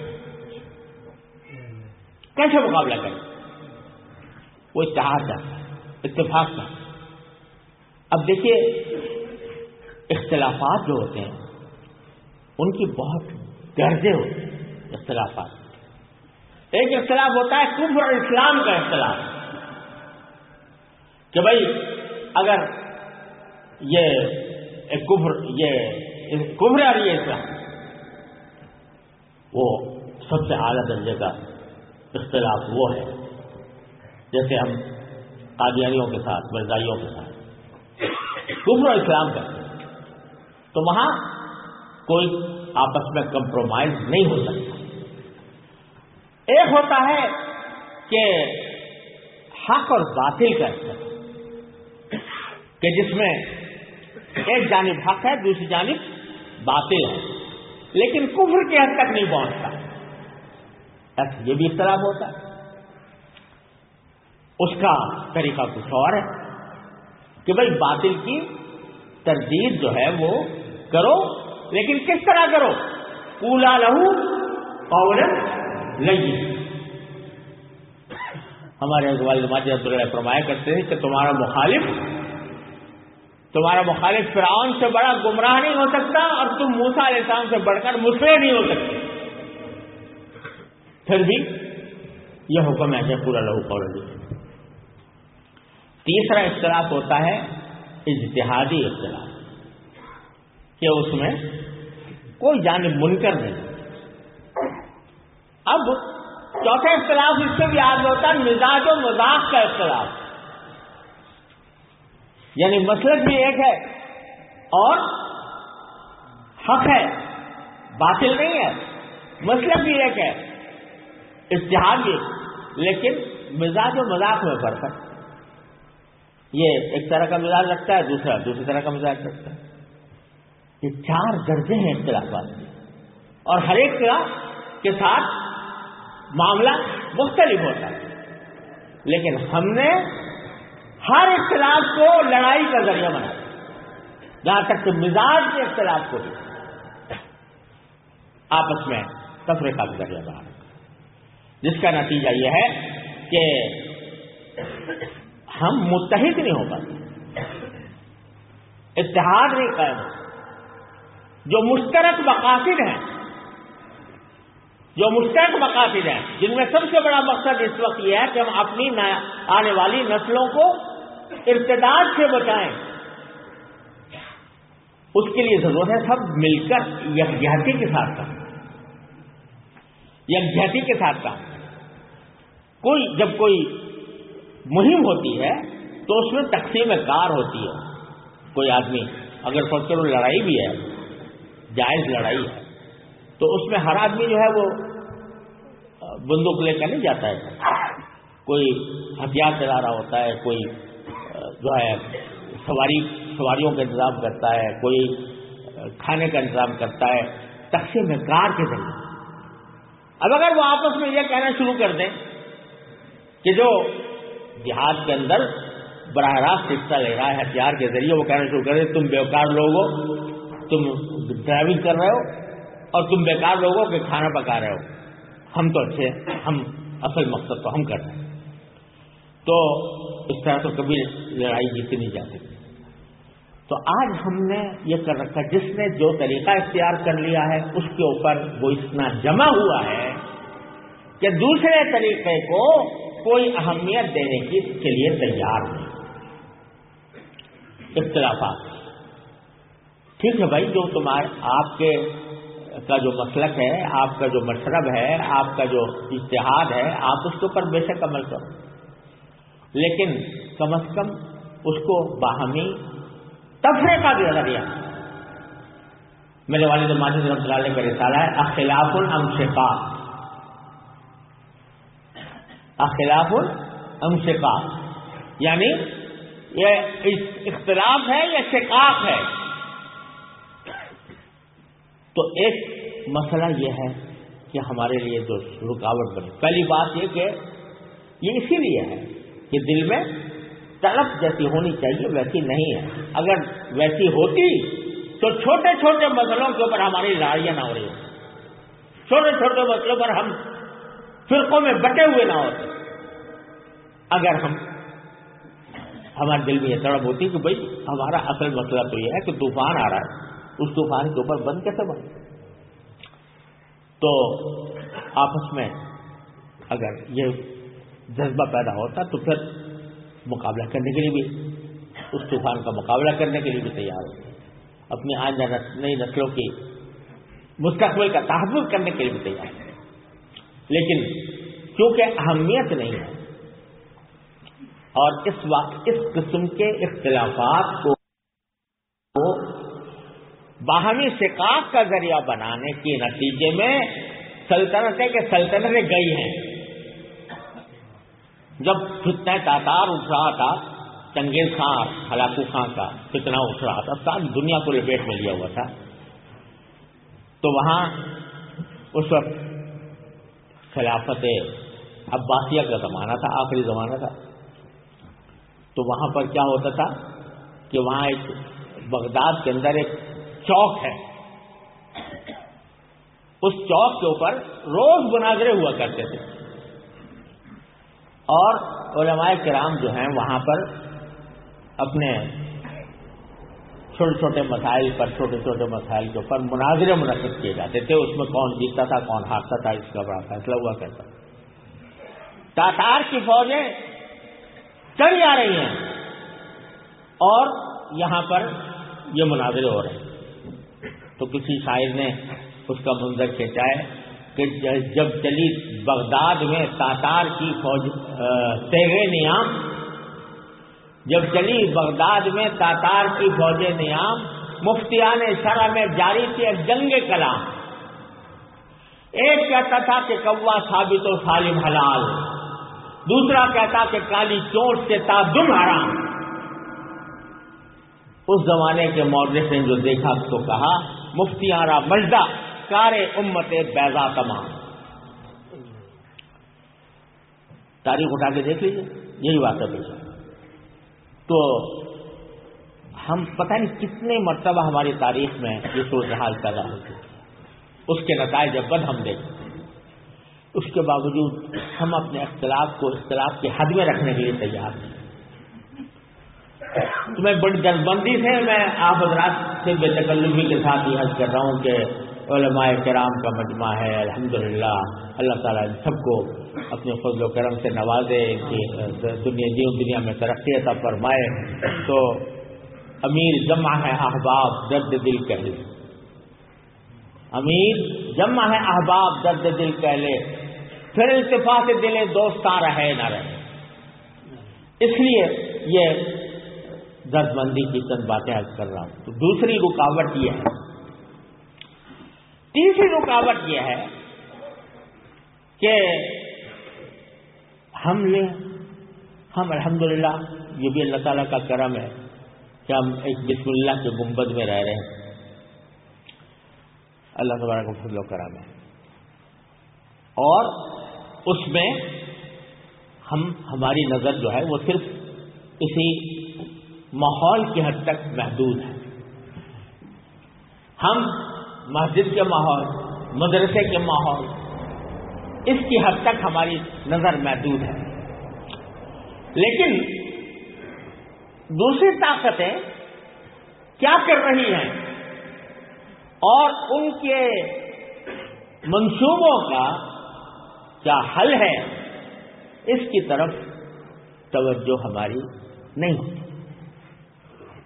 کیسے مقابلہ کریں؟ وہ اتحاد چاہتا ہے اتفاق کا اب دیکھیے، اختلافات جو ہوتے ہیں، ان کی بہت گرجے ہوتے ہیں، اختلافات۔ ایک اختلاف ہوتا ہے کفر اور اسلام کا اختلاف۔ کہ بھائی، اگر یہ کفر یہ کفر اور یہ اسلام، وہ سب سے اعلیٰ درجے کا اختلاف وہ ہے۔ جیسے ہم قادیانیوں کے ساتھ مرزائیوں کے ساتھ۔ کفر اور اسلام کرتے ہیں تو وہاں کوئی آپس میں کمپرومائز نہیں ہو سکتا۔ ایک ہوتا ہے کہ حق اور باطل کا اختلاف کہ جس میں ایک جانب حق ہے، دوسری جانب باطل ہے۔ لیکن کفر کی حد تک نہیں پہنچتا۔ یہ بھی اختلاف ہوتا ہے۔ اس کا طریقہ کچھ اور ہے کہ بھائی باطل کی تردید جو ہے وہ کرو، لیکن کس طرح کرو؟ پولا لہو اور لئی ہمارے والد اللہ فرمایا کرتے ہیں کہ تمہارا مخالف تمہارا مخالف فرعون سے بڑا گمراہ نہیں ہو سکتا اور تم موسا علیہ السلام سے بڑھ کر مسلے نہیں ہو سکتے۔ پھر بھی یہ حکم ہے کہ پورا لہو قول جی۔ تیسرا اختلاف ہوتا ہے اجتہادی اختلاف، کہ اس میں کوئی جانب منکر نہیں۔ اب چوتھا اختلاف اس سے بھی آگے ہوتا ہے، مزاج و مذاق کا اختلاف۔ یعنی مسلک بھی ایک ہے اور حق ہے، باطل نہیں ہے، مسلک بھی ایک ہے۔ اشتہار بھی لیکن مزاج و مذاق میں فرق ہے۔ یہ ایک طرح کا مزاج رکھتا ہے، دوسرا، دوسری طرح کا مزاج رکھتا ہے۔ یہ چار درجے ہیں اختلافات کے اور ہر ایک کے ساتھ معاملہ مختلف ہوتا ہے۔ لیکن ہم نے ہر اختلاف کو لڑائی کا ذریعہ بنایا۔ جہاں تک کہ مزاج کے اختلاف کو بھی آپس میں تفریح کا ذریعہ بنا جس کا نتیجہ یہ ہے کہ ہم متحد نہیں ہو پاتے، اتحاد نہیں قائم جو مشترک مقاصد ہیں، جو مشترک مقاصد ہیں، جن میں سب سے بڑا مقصد اس وقت یہ ہے کہ ہم اپنی آنے والی نسلوں کو ارتداد سے بچائیں۔ اس کے لیے ضرورت ہے سب مل کر یکجہتی کے ساتھ کام۔ یکجہتی کے ساتھ کام۔ کوئی جب کوئی مہم ہوتی ہے تو اس میں تقسیم کار ہوتی ہے۔ کوئی آدمی اگر سوچ کر لڑائی بھی ہے، جائز لڑائی ہے، تو اس میں ہر آدمی جو ہے وہ بندوق لے کر نہیں جاتا ہے۔ کوئی ہتھیار چلا رہا ہوتا ہے، کوئی جو ہے سواری، سواریوں کا انتظام کرتا ہے، کوئی کھانے کا انتظام کرتا ہے۔ تقسیم کار کے ذریعے۔ اب اگر وہ آپس میں یہ کہنا شروع کر دیں کہ جو دیہات کے اندر براہ راست حصہ لے رہا ہے ہتھیار کے ذریعے، وہ کہنا شروع کر تم بیکار لوگ ہو تم ڈرائیونگ کر رہے ہو اور تم بیکار لوگ ہو کہ کھانا پکا رہے ہو۔ ہم تو اچھے ہم اصل مقصد تو ہم کر رہے ہیں۔ تو اس طرح تو کبھی لڑائی جیتی نہیں جا سکتی۔ تو آج ہم نے یہ کر رکھا، جس نے جو طریقہ اختیار کر لیا ہے، اس کے اوپر وہ اتنا جمع ہوا ہے کہ دوسرے طریقے کو کوئی اہمیت دینے کی کے لیے تیار نہیں۔ اختلافات۔ ٹھیک ہے بھائی، جو تمہارے آپ کے کا جو مسلک ہے، آپ کا جو مشرب ہے، آپ کا جو اشتہاد ہے، آپ اس کے اوپر بے شک عمل کرو۔ لیکن کم از کم اس کو باہمی تفرے کا بھی ذریعہ میرے والد ماجد رحمۃ اللہ کا رسالہ ہے اخلاف الم اخلاف امسکا یعنی یہ اختلاف ہے یا شکاف ہے؟ تو ایک مسئلہ یہ ہے کہ ہمارے لیے جو رکاوٹ بنی۔ پہلی بات یہ کہ یہ اسی لیے ہے کہ دل میں طلب جیسی ہونی چاہیے، ویسی نہیں ہے۔ اگر ویسی ہوتی تو چھوٹے چھوٹے مسئلوں کے اوپر ہماری لڑائیاں نہ ہو رہی۔ چھوٹے چھوٹے مسئلوں پر ہم فرقوں میں بٹے ہوئے نہ ہوتے۔ اگر ہم، ہمارے دل میں یہ تڑپ ہوتی کہ بھائی ہمارا اصل مسئلہ تو یہ ہے کہ طوفان آ رہا ہے۔ اس طوفان کے اوپر بند کیسے بند؟ تو آپس میں اگر یہ جذبہ پیدا ہوتا تو پھر مقابلہ کرنے کے لیے بھی، اس طوفان کا مقابلہ کرنے کے لیے بھی تیار ہوتے۔ اپنی آج نئی نسلوں کی مستقبل کا تحفظ کرنے کے لیے بھی تیار۔ ہے لیکن کیونکہ اہمیت نہیں ہے، اور اس وقت اس قسم کے اختلافات کو باہمی شکاف کا ذریعہ بنانے کے نتیجے میں سلطنتیں کہ سلطنتیں گئی ہیں۔ جب فتنہ تاتار اٹھ رہا تھا، چنگیز خان ہلاکو خان کا کتنا اٹھ رہا تھا، ساری دنیا کو لپیٹ میں لیا ہوا تھا، تو وہاں اس وقت خلافت عباسیہ کا زمانہ تھا، آخری زمانہ تھا۔ تو وہاں پر کیا ہوتا تھا کہ وہاں ایک بغداد کے اندر ایک چوک ہے۔ اس چوک کے اوپر روز مناظرے ہوا کرتے تھے۔ اور علماء کرام جو ہیں، وہاں پر اپنے چھوٹے چھوٹے مسائل پر، چھوٹے چھوٹے مسائل کے اوپر مناظرے منعقد کیے جاتے تھے، اس میں کون جیتتا تھا، کون ہارتا تھا، اس کا بڑا فیصلہ ہوا کرتا تاتار کی فوجیں چڑھ جا رہی ہیں اور یہاں پر یہ مناظرے ہو رہے ہیں۔ تو کسی شاعر نے اس کا منظر کھینچا ہے کہ جب چلی بغداد میں تاتار کی فوج تیغے نیام جب چلی بغداد میں تاتار کی فوج نیام، مفتیان شرح میں جاری تھی ایک جنگ کلام۔ ایک کہتا تھا کہ کوا ثابت و سالم حلال۔ دوسرا کہتا کہ کالی چوٹ سے تعدم حرام۔ اس زمانے کے مورس نے جو دیکھا تو کہا مفتیارا مجدہ، کار امت بیزا تمام۔ تاریخ اٹھا کے دیکھ لیجیے یہی بات ہے بھائی تو ہم پتہ نہیں کتنے مرتبہ ہماری تاریخ میں یہ صورتحال پیدا ہوتی اس کے نتائج بد ہم دیکھتے اس کے باوجود ہم اپنے اختلاف کو اختلاف کی حد میں رکھنے کے لیے تیار ہیں۔ تو میں بڑی جلد بندی سے میں آپ حضرات سے بے تکلفی کے ساتھ یہ حج کر رہا ہوں کہ علماء کرام کا مجمع ہے، الحمدللہ۔ اللہ تعالیٰ ان سب کو اپنے فضل و کرم سے نوازے کہ دنیا جیو دنیا میں ترقی عطا فرمائے۔ تو امیر جمع ہے احباب درد دل کہلے۔ امیر جمع ہے احباب درد دل کہلے۔ پھر التفاق دلے دوستاں رہے نہ رہے۔ اس لیے یہ درد مندی کی چند باتیں عرض کر رہا ہوں۔ تو دوسری رکاوٹ یہ ہے۔ تیسری رکاوٹ یہ ہے کہ ہم لے ہم الحمدللہ، یہ بھی اللہ تعالیٰ کا کرم ہے کہ ہم ایک بسم اللہ کے گنبد میں رہ رہے ہیں۔ اللہ تبارک کا فضل و کرم ہے۔ اور اس میں ہم، ہماری نظر جو ہے وہ صرف کسی ماحول کی حد تک محدود ہے۔ ہم مسجد کے ماحول، مدرسے کے ماحول، اس کی حد تک ہماری نظر محدود ہے۔ لیکن دوسری طاقتیں کیا کر رہی ہیں؟ اور ان کے منصوبوں کا کیا حل ہے؟ اس کی طرف توجہ ہماری نہیں ہوتی۔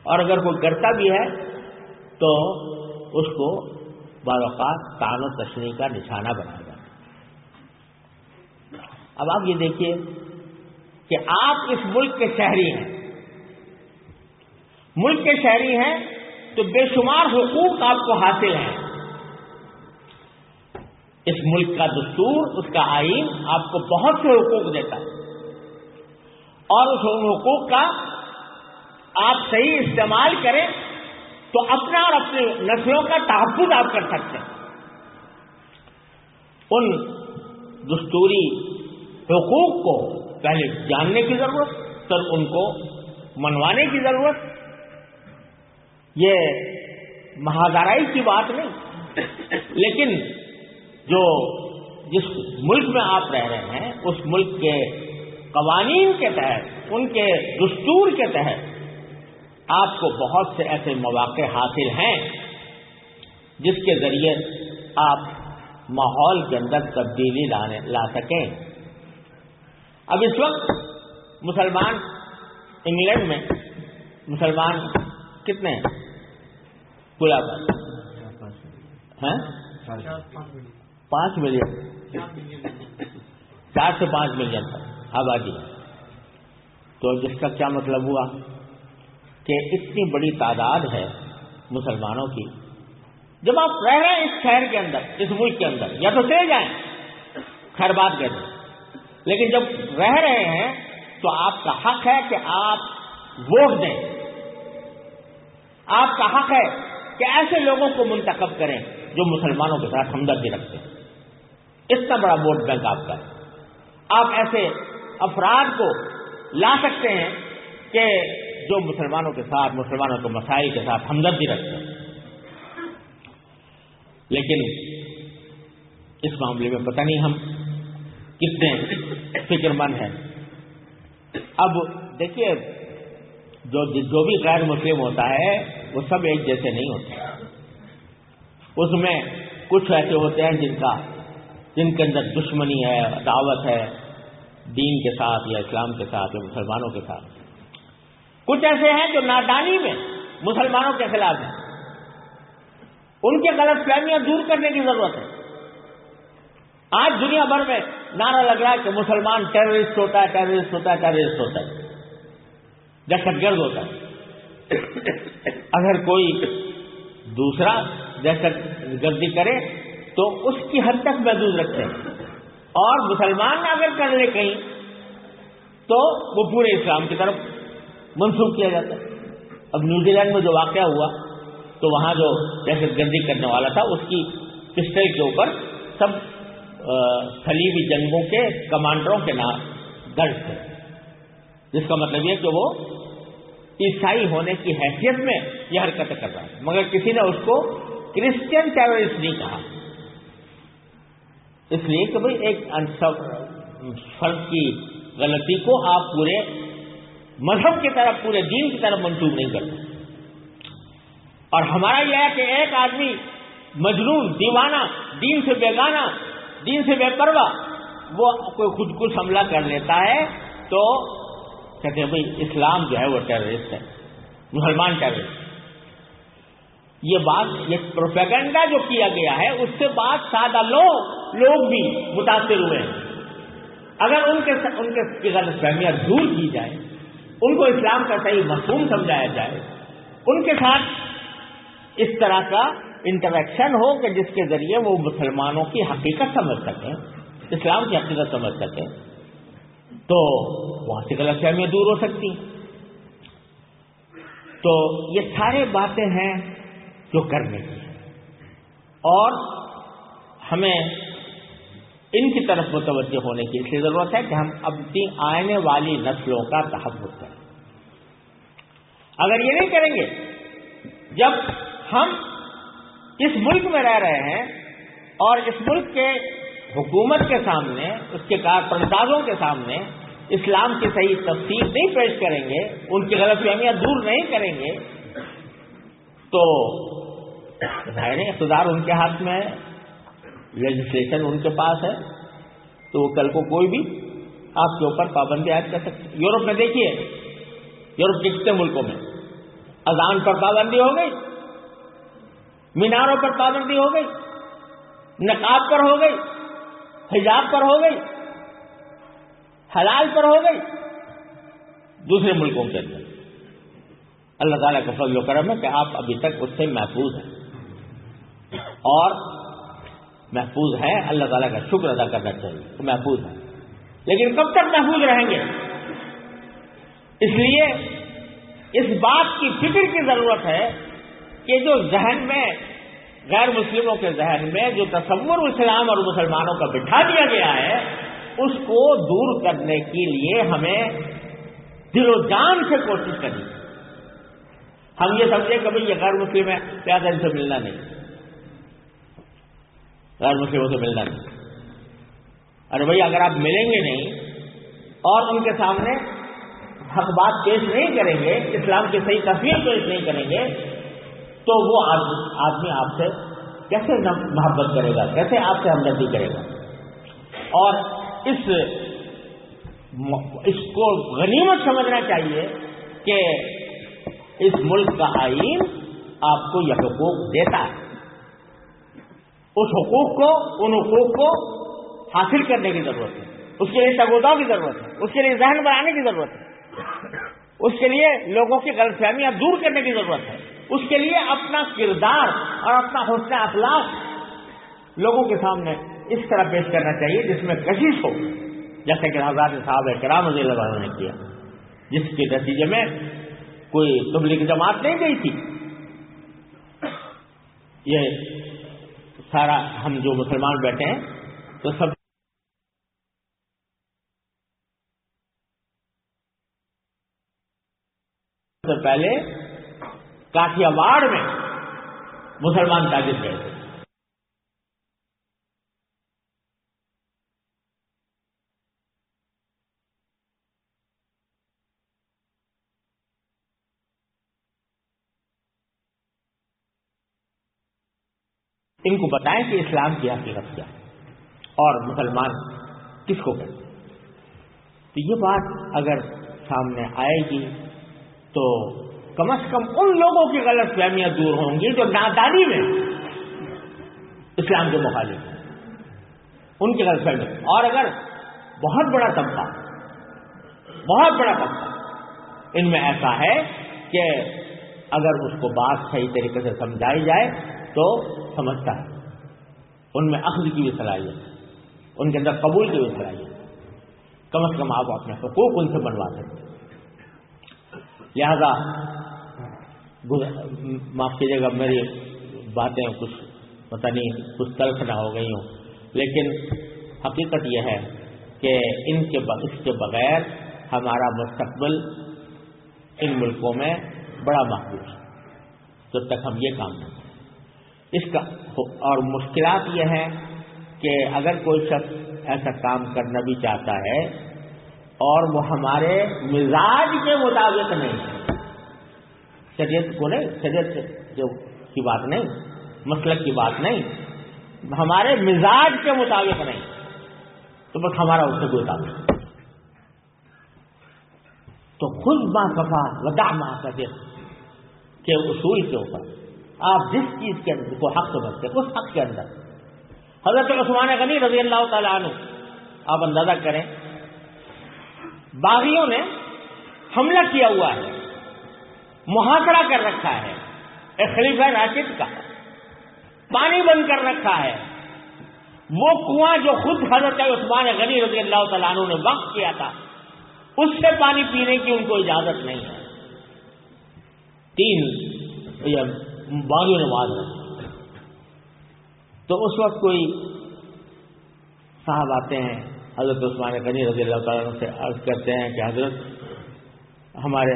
اور اگر کوئی کرتا بھی ہے تو اس کو بعض اوقات تان و تشریح کا نشانہ بنا جاتا اب آپ یہ دیکھیے کہ آپ اس ملک کے شہری ہیں۔ ملک کے شہری ہیں تو بے شمار حقوق آپ کو حاصل ہیں۔ اس ملک کا دستور، اس کا آئین آپ کو بہت سے حقوق دیتا ہے۔ اور اس حقوق کا آپ صحیح استعمال کریں تو اپنا اور اپنی نسلوں کا تحفظ آپ کر سکتے ہیں۔ ان دستوری حقوق کو پہلے جاننے کی ضرورت، پھر ان کو منوانے کی ضرورت۔ یہ مہادارائی کی بات نہیں، لیکن جو جس ملک میں آپ رہ رہے ہیں، اس ملک کے قوانین کے تحت، ان کے دستور کے تحت آپ کو بہت سے ایسے مواقع حاصل ہیں جس کے ذریعے آپ ماحول کے اندر تبدیلی لانے لا سکیں۔ اب اس وقت مسلمان انگلینڈ میں مسلمان کتنے ہیں؟ پورا پانچ ملین۔ چار سے پانچ ملین تک۔ آبادی تو جس کا کیا مطلب ہوا؟ کہ اتنی بڑی تعداد ہے مسلمانوں کی۔ جب آپ رہ رہے ہیں اس شہر کے اندر، اس ملک کے اندر، یا تو چلے جائیں، خیر بات کہتے ہیں لیکن جب رہ رہے ہیں، تو آپ کا حق ہے کہ آپ ووٹ دیں۔ آپ کا حق ہے کہ ایسے لوگوں کو منتخب کریں جو مسلمانوں کے ساتھ ہمدردی رکھتے ہیں۔ اتنا بڑا ووٹ بینک آپ کا آپ ایسے افراد کو لا سکتے ہیں کہ جو مسلمانوں کے ساتھ، مسلمانوں کے مسائل کے ساتھ ہمدردی رکھتے ہیں۔ لیکن اس معاملے میں پتہ نہیں ہم کتنے فکر مند ہیں۔ اب دیکھیے، جو جو بھی غیر مسلم ہوتا ہے، وہ سب ایک جیسے نہیں ہوتے۔ اس میں کچھ ایسے ہوتے ہیں جن کا جن کے اندر دشمنی ہے دعوت ہے، دین کے ساتھ یا اسلام کے ساتھ یا مسلمانوں کے ساتھ۔ کچھ ایسے ہیں جو نادانی میں مسلمانوں کے خلاف ہیں۔ ان کے غلط فہمیاں دور کرنے کی ضرورت ہے۔ آج دنیا بھر میں نعرہ لگ رہا ہے کہ مسلمان ٹیررسٹ ہوتا ہے، ٹیررسٹ ہوتا ہے، ٹیررسٹ ہوتا ہے۔ دہشت گرد ہوتا ہے۔ اگر کوئی دوسرا دہشت گردی کرے تو اس کی حد تک محدود رکھتے ہیں۔ اور مسلمان اگر کر لے کہیں تو وہ پورے اسلام کی طرف منسوخ کیا جاتا ہے۔ اب نیوزی لینڈ میں جو واقعہ ہوا، تو وہاں جو دہشت گردی کرنے والا تھا، اس کی پسٹل کے اوپر سب صلیبی جنگوں کے کمانڈروں کے نام درج تھے۔ جس کا مطلب یہ کہ وہ عیسائی ہونے کی حیثیت میں یہ حرکتیں کر رہا ہے۔ مگر کسی نے اس کو کرسچن ٹیررسٹ نہیں کہا۔ اس لیے کہ بھائی، ایک فرد کی غلطی کو آپ پورے مذہب کی طرف، پورے دین کی طرف منسوخ نہیں کرتے اور ہمارا یہ ہے کہ ایک آدمی مجنون، دیوانہ، دین سے بیگانہ دین سے بے پروا، وہ کوئی خود کش حملہ کر لیتا ہے تو کہتے ہیں بھائی اسلام جو ہے وہ ٹیررسٹ ہے، مسلمان ٹیررسٹ۔ یہ بات، یہ پروپیگنڈا جو کیا گیا ہے، اس سے بات سادہ لوگ لوگ بھی متاثر ہوئے ہیں۔ اگر ان کے ان کے غلط فہمیاں دور کی جائے ان کو اسلام کا صحیح مفہوم سمجھایا جائے۔ ان کے ساتھ اس طرح کا انٹریکشن ہو کہ جس کے ذریعے وہ مسلمانوں کی حقیقت سمجھ سکیں، اسلام کی حقیقت سمجھ سکیں۔ تو وہاں سے غلط فہمیاں دور ہو سکتی۔ تو یہ سارے باتیں ہیں جو کرنے کی۔ اور ہمیں ان کی طرف متوجہ ہونے کی اس لیے ضرورت ہے کہ ہم اپنی آنے والی نسلوں کا تحفظ کریں۔ اگر یہ نہیں کریں گے، جب ہم اس ملک میں رہ رہے ہیں اور اس ملک کے حکومت کے سامنے، اس کے کارپردازوں کے سامنے اسلام کی صحیح تفصیل نہیں پیش کریں گے، ان کی غلط فہمیاں دور نہیں کریں گے، تو ظاہر اقتدار ان کے ہاتھ میں ہے۔ لیجسلیشن ان کے پاس ہے، تو وہ کل کو کوئی بھی آپ کے اوپر پابندی عائد کر سکتے یورپ میں دیکھیے، یورپ کے کتنے ملکوں میں اذان پر پابندی ہو گئی، میناروں پر پابندی ہو گئی، نقاب پر ہو گئی، حجاب پر ہو گئی، حلال پر ہو گئی دوسرے ملکوں کے اندر۔ اللہ تعالیٰ کا فضل و کرم ہے کہ آپ ابھی تک اس سے محفوظ ہیں۔ اور محفوظ ہے اللہ تعالیٰ کا شکر ادا کرنا چاہیے محفوظ ہے لیکن کب تک محفوظ رہیں گے؟ اس لیے اس بات کی فکر کی ضرورت ہے کہ جو ذہن میں، غیر مسلموں کے ذہن میں جو تصور اسلام اور مسلمانوں کا بٹھا دیا گیا ہے، اس کو دور کرنے کے لیے ہمیں دل و جان سے کوشش کرنی۔ ہم یہ سمجھے کہ بھائی یہ غیر مسلم ہے پیادہ ان سے ملنا نہیں۔ غیر مسلموں سے ملنا نہیں۔ ارے بھائی اگر آپ ملیں گے نہیں اور ان کے سامنے حق بات پیش نہیں کریں گے، اسلام کی صحیح تصویر پیش نہیں کریں گے، تو وہ آدمی آپ سے کیسے محبت کرے گا؟ کیسے آپ سے ہمدردی کرے گا؟ اور اس اس کو غنیمت سمجھنا چاہیے کہ اس ملک کا آئین آپ کو یہ حقوق دیتا ہے۔ اس حقوق کو، ان حقوق کو حاصل کرنے کی ضرورت ہے۔ اس کے لیے تگودا کی ضرورت ہے۔ اس کے لیے ذہن بنانے کی ضرورت ہے۔ اس کے لیے لوگوں کی غلط فہمیاں دور کرنے کی ضرورت ہے۔ اس کے لیے اپنا کردار اور اپنا حوصلہ اخلاق لوگوں کے سامنے اس طرح پیش کرنا چاہیے جس میں کشش ہو۔ جیسے کہ حضرات صاحب کرام رضی اللہ نے کیا۔ جس کے نتیجے میں کوئی تبلیغ جماعت نہیں گئی تھی۔ یہ سارا ہم جو مسلمان بیٹھے ہیں، تو سب سے پہلے کاٹیا واڑ میں مسلمان تاجر گئے تھے ان کو بتائیں کہ اسلام کی حقیقت کیا اور مسلمان کس کو کہتے تو یہ بات اگر سامنے آئے گی تو کم از کم ان لوگوں کی غلط فہمیاں دور ہوں گی جو نادانی میں اسلام کے مخالف ہیں۔ ان کی غلط فہمی اور اگر بہت بڑا طبقہ بہت بڑا طبقہ ان میں ایسا ہے کہ اگر اس کو بات صحیح طریقے سے سمجھائی جائے تو سمجھتا ہے۔ ان میں اخذ کی بھی صلاحیت ہے۔ ان کے اندر قبول کی بھی صلاحیت کم از کم آپ اپنے حقوق ان سے بنوا سکتے لہذا معاف کیجیے گا، میری باتیں کچھ پتہ نہیں، کچھ تلخ نہ ہو گئی ہوں۔ لیکن حقیقت یہ ہے کہ ان کے اس کے بغیر ہمارا مستقبل ان ملکوں میں بڑا محبوب ہے۔ جب تک ہم یہ کام نہیں اس کا اور مشکلات یہ ہے کہ اگر کوئی شخص ایسا کام کرنا بھی چاہتا ہے اور وہ ہمارے مزاج کے مطابق نہیں شریعت کو نہیں، شریعت کی بات نہیں، مسلک کی بات نہیں، ہمارے مزاج کے مطابق نہیں، تو بس ہمارا اس سے کوئی کام نہیں۔ تو خود ماں کفا ودا ماں کفر کے اصول کے اوپر۔ آپ جس چیز کے اندر کو حق سمجھتے اس حق کے اندر۔ حضرت عثمان غنی رضی اللہ تعالیٰ عنہ، آپ اندازہ کریں، باغیوں نے حملہ کیا ہوا ہے، محاصرہ کر رکھا ہے خلیفہ راشد کا، پانی بند کر رکھا ہے۔ وہ کنواں جو خود حضرت عثمان غنی رضی اللہ تعالیٰ عنہ نے وقت کیا تھا، اس سے پانی پینے کی ان کو اجازت نہیں ہے۔ تین باغیوں نے مار رکھی تو اس وقت کوئی صاحب آتے ہیں، حضرت عثمان غنی رضی اللہ تعالیٰ سے عرض کرتے ہیں کہ حضرت، ہمارے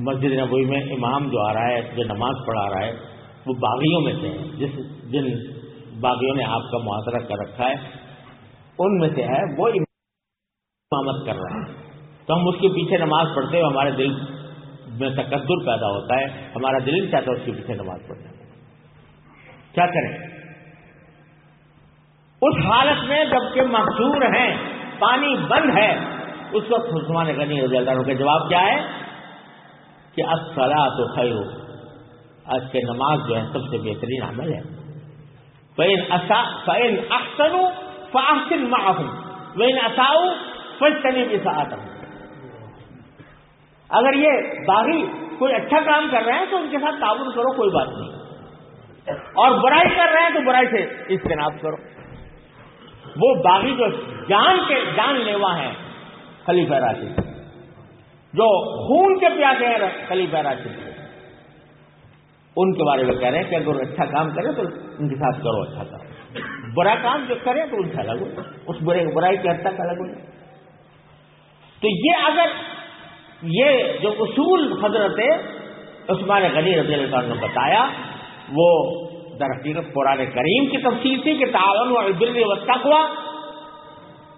مسجد نبوی میں امام جو آ رہا ہے، جو نماز پڑھا رہا ہے، وہ باغیوں میں سے جس جن باغیوں نے آپ کا محاصرہ کر رکھا ہے، ان میں سے ہے، وہ امامت کر رہا ہے۔ تو ہم اس کے پیچھے نماز پڑھتے ہوئے ہمارے دل میں تقدر پیدا ہوتا ہے، ہمارا دل نہیں چاہتا اس کے پیچھے نماز پڑھنے کیا کریں؟ اس حالت میں جبکہ مقصور ہیں، پانی بند ہے، اس وقت عثمان غنی رضی اللہ عنہ کا جواب کیا ہے؟ کہ اب سلا تو خیر۔ آج کے نماز جو ہے، سب سے بہترین عمل ہے۔ فین اختر فاحسن معهم۔ وین اصاؤ فجتنی بھی ساتھ اگر یہ باغی کوئی اچھا کام کر رہے ہیں تو ان کے ساتھ تعاون کرو، کوئی بات نہیں۔ اور برائی کر رہے ہیں تو برائی سے اجتناب کرو۔ وہ باغی جو جان کے جان لیوا ہیں، خلیفہ راشد۔ جو خون کے پیاسے ہیں، خلیفہ راشد۔ ان کے بارے میں کہہ رہے ہیں کہ اگر اچھا کام کرے تو ان کے ساتھ کرو اچھا کرو برا کام جو کرے تو ان سے الگ ہو۔ اس برے برائی کے حد تک الگ ہو۔ تو یہ اگر یہ جو اصول حضرت عثمان غنی رضی اللہ عنہ نے بتایا، وہ در حقیقت قرآن کریم کی تفصیل تھی کہ تعاون و عبدال وسطہ ہوا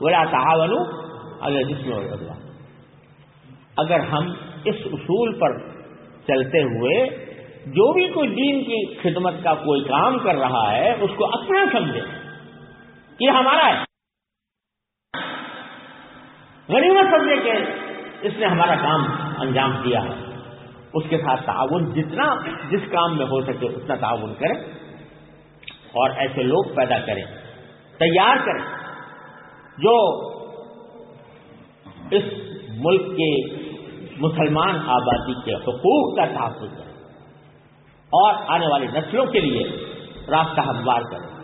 بولا تعاون جسم اور اگر ہم اس اصول پر چلتے ہوئے جو بھی کوئی دین کی خدمت کا کوئی کام کر رہا ہے، اس کو اپنا سمجھے یہ ہمارا ہے۔ غنیمت سمجھے کہ اس نے ہمارا کام انجام دیا ہے۔ اس کے ساتھ تعاون جتنا جس کام میں ہو سکے اتنا تعاون کریں اور ایسے لوگ پیدا کریں، تیار کریں۔ جو اس ملک کے مسلمان آبادی کے حقوق کا تحفظ کریں اور آنے والی نسلوں کے لیے راستہ ہموار کریں۔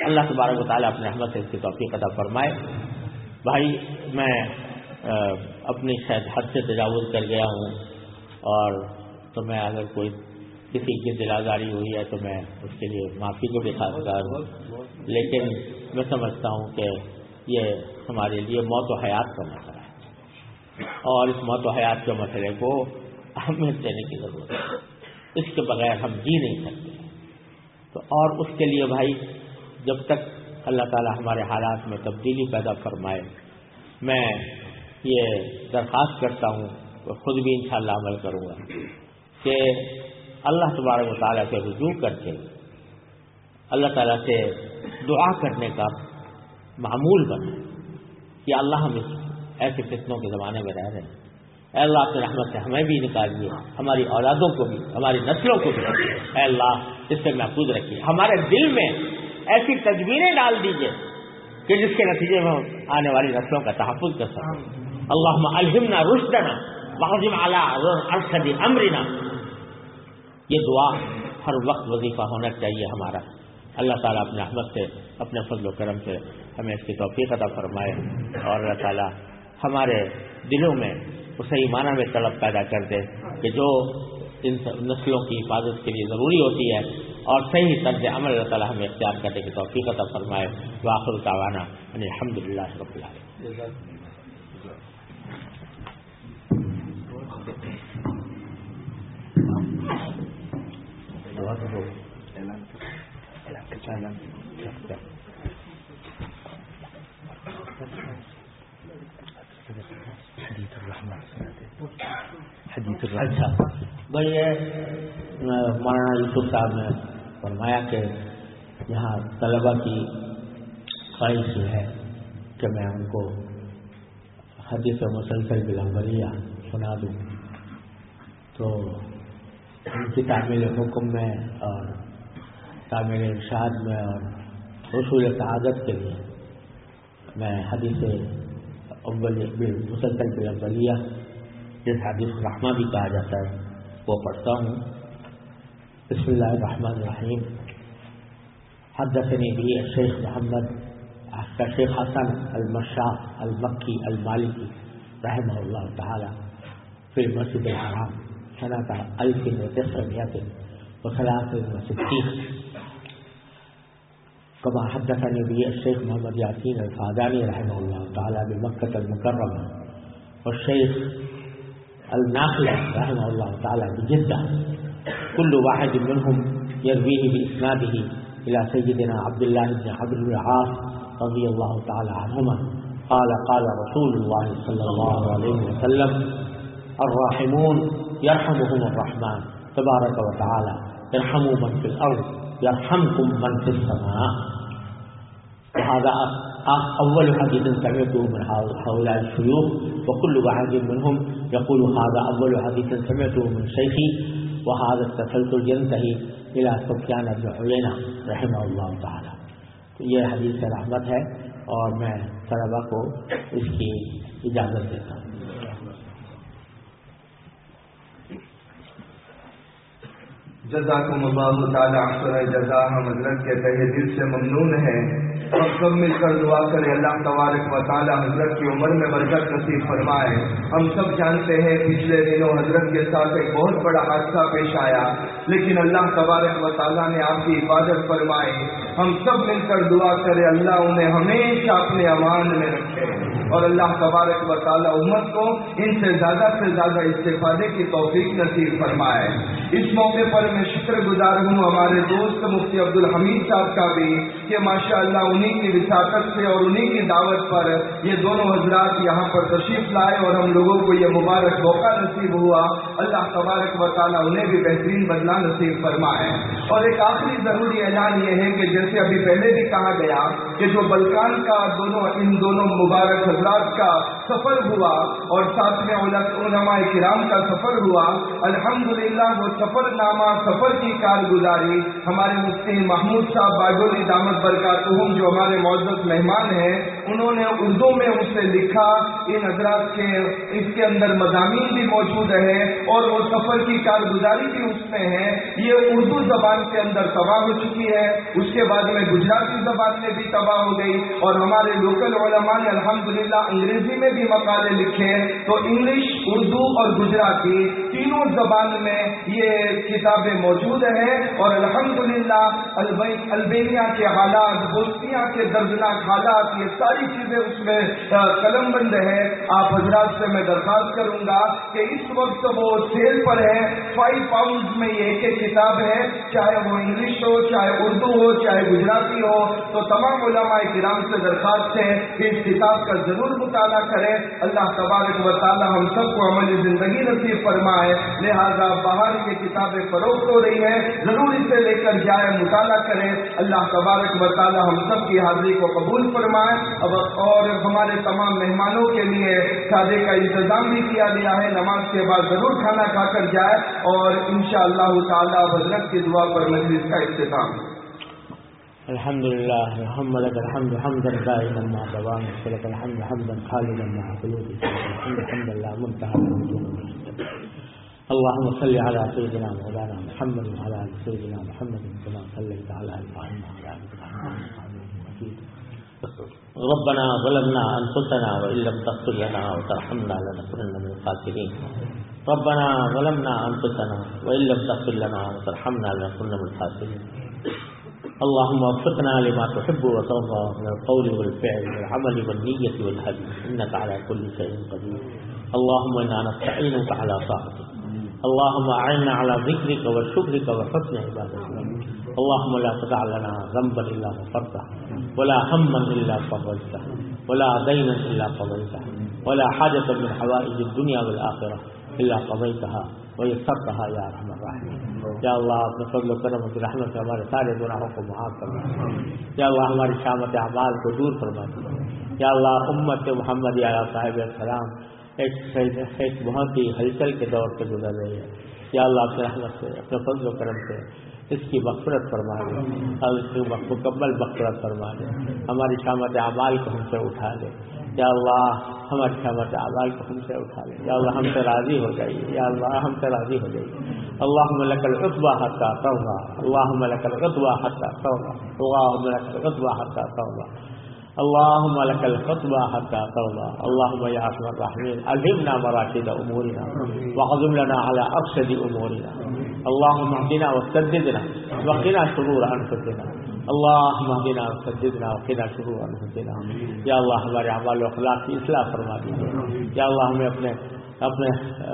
اللہ تبارک و تعالیٰ اپنے احمد سے اس کی توفیق ادا فرمائے۔ بھائی، میں اپنی شاید حد سے تجاوز کر گیا ہوں اور تو میں اگر کوئی کسی کی دلازاری ہوئی ہے تو میں اس کے لیے معافی کو بھی خاص ہوں۔ لیکن میں سمجھتا ہوں کہ یہ ہمارے لیے موت و حیات کا مسئلہ ہے۔ اور اس موت و حیات کے مسئلے کو اہمیت دینے کی ضرورت ہے۔ اس کے بغیر ہم جی نہیں سکتے۔ تو اور اس کے لیے بھائی، جب تک اللہ تعالی ہمارے حالات میں تبدیلی پیدا فرمائے، میں یہ درخواست کرتا ہوں خود بھی انشاءاللہ عمل کروں گا کہ اللہ تبارک و تعالیٰ سے رجوع کر کے اللہ تعالیٰ سے دعا کرنے کا معمول بنے کہ اللہ ہم اس ایسے فتنوں کے زمانے میں رہ رہے ہیں۔ اے اللہ کی رحمت سے ہمیں بھی نکالیے ہماری اولادوں کو بھی، ہماری نسلوں کو بھی۔ اے اللہ، اس سے محفوظ رکھیے۔ ہمارے دل میں ایسی تجویریں ڈال دیجیے کہ جس کے نتیجے میں آنے والی نسلوں کا تحفظ کر سکیں۔ اللہ الحمنا رشدنا بحجم اعلیٰ ارشد امرنا یہ دعا ہر وقت وظیفہ ہونا چاہیے ہمارا۔ اللہ تعالیٰ اپنے احمد سے، اپنے فضل و کرم سے ہمیں اس کی توفیق عطا فرمائے اور اللہ تعالیٰ ہمارے دلوں میں صحیح معنی میں طلب پیدا کر دے کہ جو ان نسلوں کی حفاظت کے لیے ضروری ہوتی ہے اور صحیح طرز عمل اللہ تعالیٰ ہمیں اختیار کرنے کی توفیق عطا فرمائے۔ واخر تعوانہ الحمد للہ رب اچھا بھائی مولانا یوسف صاحب نے فرمایا کہ یہاں طلبا کی خواہش یہ ہے کہ میں ان کو حدیث مسلسل بلا سنا دوں۔ تو کی تعمیل حکم میں اور تعمیل ارشاد میں اور حصول تعدت کے لیے میں حدیث مسلسل بلا جس حدیث رحمہ بھی کہا جاتا ہے، وہ پڑھتا ہوں۔ بسم اللہ الرحمن الرحیم۔ حدثني به الشيخ محمد الشيخ حسن المشاء المكي المالكي رحمه الله تعالى في المسجد الحرام۔ سنة 1963 كما حدثني به الشيخ محمد ياسين الفاداني رحمه الله تعالى بمكة المكرمة. والشيخ الناخلة رحمه الله تعالى بجدة. كل واحد منهم يرويه بإسناده إلى سيدنا عبد الله بن عبد العاص رضي الله تعالى عنهما. قال قال رسول الله صلى الله عليه وسلم الراحمون يرحمهم الرحمن تبارك وتعالى. ارحموا من في الأرض يرحمكم من في السماء. وهذا أول حديث سمعته من هؤلاء الشيوخ وكل واحد منهم يقول هذا أول حديث سمعته من شيخي وهذا التسلسل ينتهي إلى سفيان بن عيينة رحمه الله تعالى. یہ حدیث رحمت ہے اور میں طلبا کو اس کی اجازت دیتا ہوں۔ جزاکم اللہ تعالیٰ احسن جزا ہم حضرت کے تہ دل سے ممنون ہیں۔ ہم سب مل کر دعا کریں، اللہ تبارک و تعالیٰ حضرت کی عمر میں برکت نصیب فرمائے۔ ہم سب جانتے ہیں، پچھلے دنوں حضرت کے ساتھ ایک بہت بڑا حادثہ پیش آیا۔ لیکن اللہ تبارک و تعالیٰ نے آپ کی حفاظت فرمائی۔ ہم سب مل کر دعا کریں، اللہ انہیں ہمیشہ اپنے امان میں رکھے۔ اور اللہ تبارک و تعالیٰ امت کو ان سے زیادہ سے زیادہ استفادے کی توفیق نصیب فرمائے۔ اس موقع پر میں شکر گزار ہوں ہمارے دوست مفتی عبد الحمید صاحب کا بھی کہ ماشاء اللہ انہیں کی وساقت سے اور انہیں کی دعوت پر یہ دونوں حضرات یہاں پر تشریف لائے اور ہم لوگوں کو یہ مبارک موقع نصیب ہوا۔ اللہ تبارک و تعالیٰ انہیں بھی بہترین بدلا نصیب فرمائے۔ اور ایک آخری ضروری اعلان یہ ہے کہ جیسے ابھی پہلے بھی کہا گیا کہ جو بلکان کا دونوں، ان دونوں مبارک حضرات کا سفر ہوا اور ساتھ میں علماء کرام کا سفر ہوا۔ الحمدللہ، وہ سفر نامہ سفر کی کارگزاری ہمارے مفتی محمود صاحب باجولی دامت برکاتہم جو ہمارے معزز مہمان ہیں، انہوں نے اردو میں اس سے لکھا۔ ان حضرات کے، اس کے اندر مضامین بھی موجود ہے اور وہ سفر کی کارگزاری بھی اس میں ہے یہ اردو زبان کے اندر تباہ ہو چکی ہے۔ اس کے بعد میں گجراتی زبان میں بھی تباہ ہو گئی اور ہمارے لوکل علماء نے الحمدللہ انگریزی میں بھی مقالے لکھے تو انگلش، اردو اور گجراتی تینوں زبان میں یہ کتابیں موجود ہیں اور الحمدللہ البینیا کے حالات، بوسنیا کے دردناک حالات، یہ ساری چیزیں اس میں قلم بند ہے آپ حضرات سے میں درخواست کروں گا کہ اس وقت وہ سیل پر ہے فائیو پاؤنڈ میں یہ ایک ایک کتاب ہے۔ چاہے وہ انگلش ہو، چاہے اردو ہو، چاہے گجراتی ہو، تو تمام علماء کرام سے درخواست ہے کہ اس کتاب کا ضرور مطالعہ کریں۔ اللہ تبارک و تعالی ہم سب کو عملی زندگی نصیب فرمائے۔ لہذا باہر یہ کتابیں فروخت ہو رہی ہیں۔ ضرور اسے لے کر جائے مطالعہ کریں۔ اللہ تبارک و تعالی ہم سب کی حاضری کو قبول فرمائے۔ اور ہمارے تمام مہمانوں کے لیے کھانے کا انتظام بھی کیا گیا ہے۔ نماز کے بعد ضرور کھانا کھا کر جائے اور انشاءاللہ تعالی حضرت کی دعا پر مجلس کا اختتام۔ الحمد لله محمد لك الحمد حمدا دائما مع دوام لك الحمد حمدا خالدا مع خلودك الحمد حمدا لا منتهى اللهم صل على سيدنا مولانا محمد وعلى آل سيدنا محمد كما صليت على إبراهيم وعلى آل إبراهيم. ربنا ظلمنا أنفسنا وإن لم تغفر لنا وترحمنا لنكونن من الخاسرين. ربنا ظلمنا أنفسنا وإن لم تغفر لنا وترحمنا لنكونن من الخاسرين. اللهم وفقنا لما تحب وترضى من القول والفعل والعمل والنية والهدي. إنك على كل شيء قدير. اللهم إنا نستعينك على طاعتك. اللهم أعنا على ذكرك وشكرك وحسن عبادتك. اللهم لا تدع لنا ذنبا إلا غفرته. ولا هما إلا فرجته ولا دينا إلا قضيته. ولا حاجة من حوائج الدنيا والآخرة. إلا قضيتها ويسرتها يا أرحم الراحمين. یا اللہ اپنے فضل و کرم کی رحمت سے ہمارے سارے گناہوں کو معاف کرنا یا اللہ ہماری شامت اعمال کو دور فرما. دیا یا اللہ امت محمد یا صاحب السلام ایک ایک بہت ہی ہلچل کے دور سے گزر رہی ہے. یا اللہ اپنے رحمت سے، اپنے فضل و کرم سے اس کی مغفرت فرما دے. اور اس کی مکمل مغفرت فرما دے. ہماری شامت اعمال کو ہم سے اٹھا دے. یا اللہ ہم اچھا مت آزاد کو ہم سے اٹھا لیں یا اللہ ہم سے راضی ہو جائیے۔ یا اللہ ہم سے راضی ہو جائیے۔ اللهم لك القبا حتى توبہ۔ اللهم لك القبا حتى توبہ۔ اللهم ملک القبا حتا توبہ۔ اللہ ملک القبا حتا توبہ۔ اللہ یا اکبر الرحمین علمنا مراشد امورنا وعظم لنا على افسد امورنا۔ اللهم اهدنا وسددنا وقنا شرور انفسنا۔ اللهم اهدنا وسددنا وقنا شرور انفسنا یا اللہ، ہمارے اعمال و اخلاق کی اصلاح فرما دیجیے یا اللہ، ہمیں اپنے اپنے،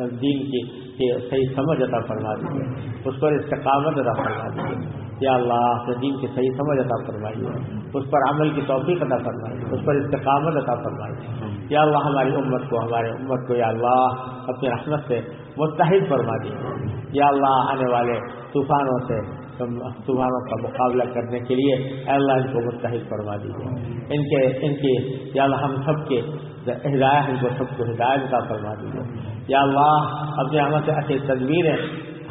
دین کی صحیح سمجھ عطا فرما دیجیے اس پر استقامت عطا فرما دیجیے یا اللہ، اپنے دین کی صحیح سمجھ عطا فرمائیے۔ اس پر عمل کی توفیق عطا فرمائیے۔ اس پر استقامت عطا فرمائیے۔ یا اللہ، ہماری امت کو، ہمارے امت کو، یا اللہ، اپنی رحمت سے متحد فرما دیجیے یا اللہ، آنے والے طوفانوں سے طوفانوں کا مقابلہ کرنے کے لیے اللہ ان کو متحد فرما دیجیے ان کے ان کی یا اللہ ہم سب کے ہدایت ان کو سب کو ہدایت کا فرما دیجیے یا اللہ اپنے عمل سے اچھی تدبیریں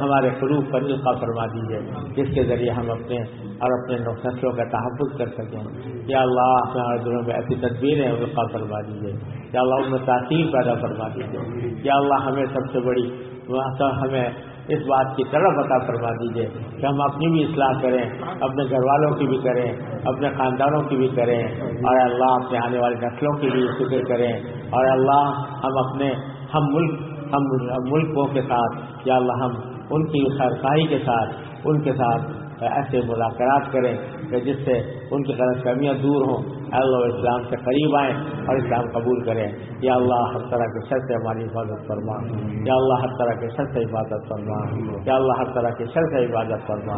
ہمارے قروب پر القا فرما دیجیے جس کے ذریعے ہم اپنے اور اپنے نسلوں کا تحفظ کر سکیں۔ یا اللہ ہمارے دنوں میں ایسی تدبیریں القا فرما دیجیے یا اللہ ان میں تاثیر پیدا فرما دیجیے یا اللہ ہمیں سب سے بڑی ہمیں اس بات کی طرف عطا فرما دیجیے کہ ہم اپنی بھی اصلاح کریں، اپنے گھر والوں کی بھی کریں، اپنے خاندانوں کی بھی کریں، اور اللہ اپنے آنے والی نسلوں کی بھی فکر کریں، اور اللہ ہم اپنے ہم ملک، ہم ملکوں کے ساتھ، یا اللہ ہم ان کی خیرخائی کے ساتھ، ان کے ساتھ ایسے مذاکرات کریں کہ جس سے ان کی غلط کمیاں دور ہوں۔ اللہ اسلام سے قریب آئیں اور اسلام قبول کریں۔ یا اللہ، ہر طرح کے شر سے ہماری حفاظت فرما۔ یا اللہ، ہر طرح کے شر سے عبادت فرما۔ یا اللہ، ہر طرح کے شر سے عبادت فرما۔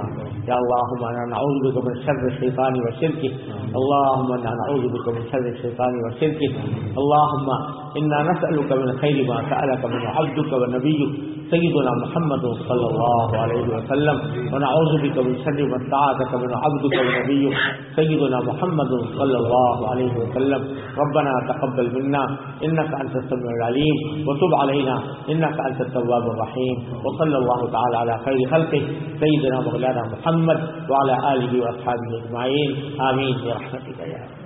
یا اللہ نعوذ بك من شر الشيطان وشركه اللهم انا نعوذ بك من شر الشيطان وشركه اللهم انا نسالك من خير ما سالك من عبدك ونبيك سيدنا محمد صلى الله عليه وسلم۔ ونعوذ بك من شر ما استعاذك من عبدك ونبيك سيدنا محمد صلى الله عليه وسلم. ربنا تقبل منا إنك أنت السميع العليم. وتب علينا إنك أنت التواب الرحيم. وصلى الله تعالى على خير خلقه سيدنا مولانا محمد وعلى آله وأصحابه أجمعين. آمين. برحمتك يا رب.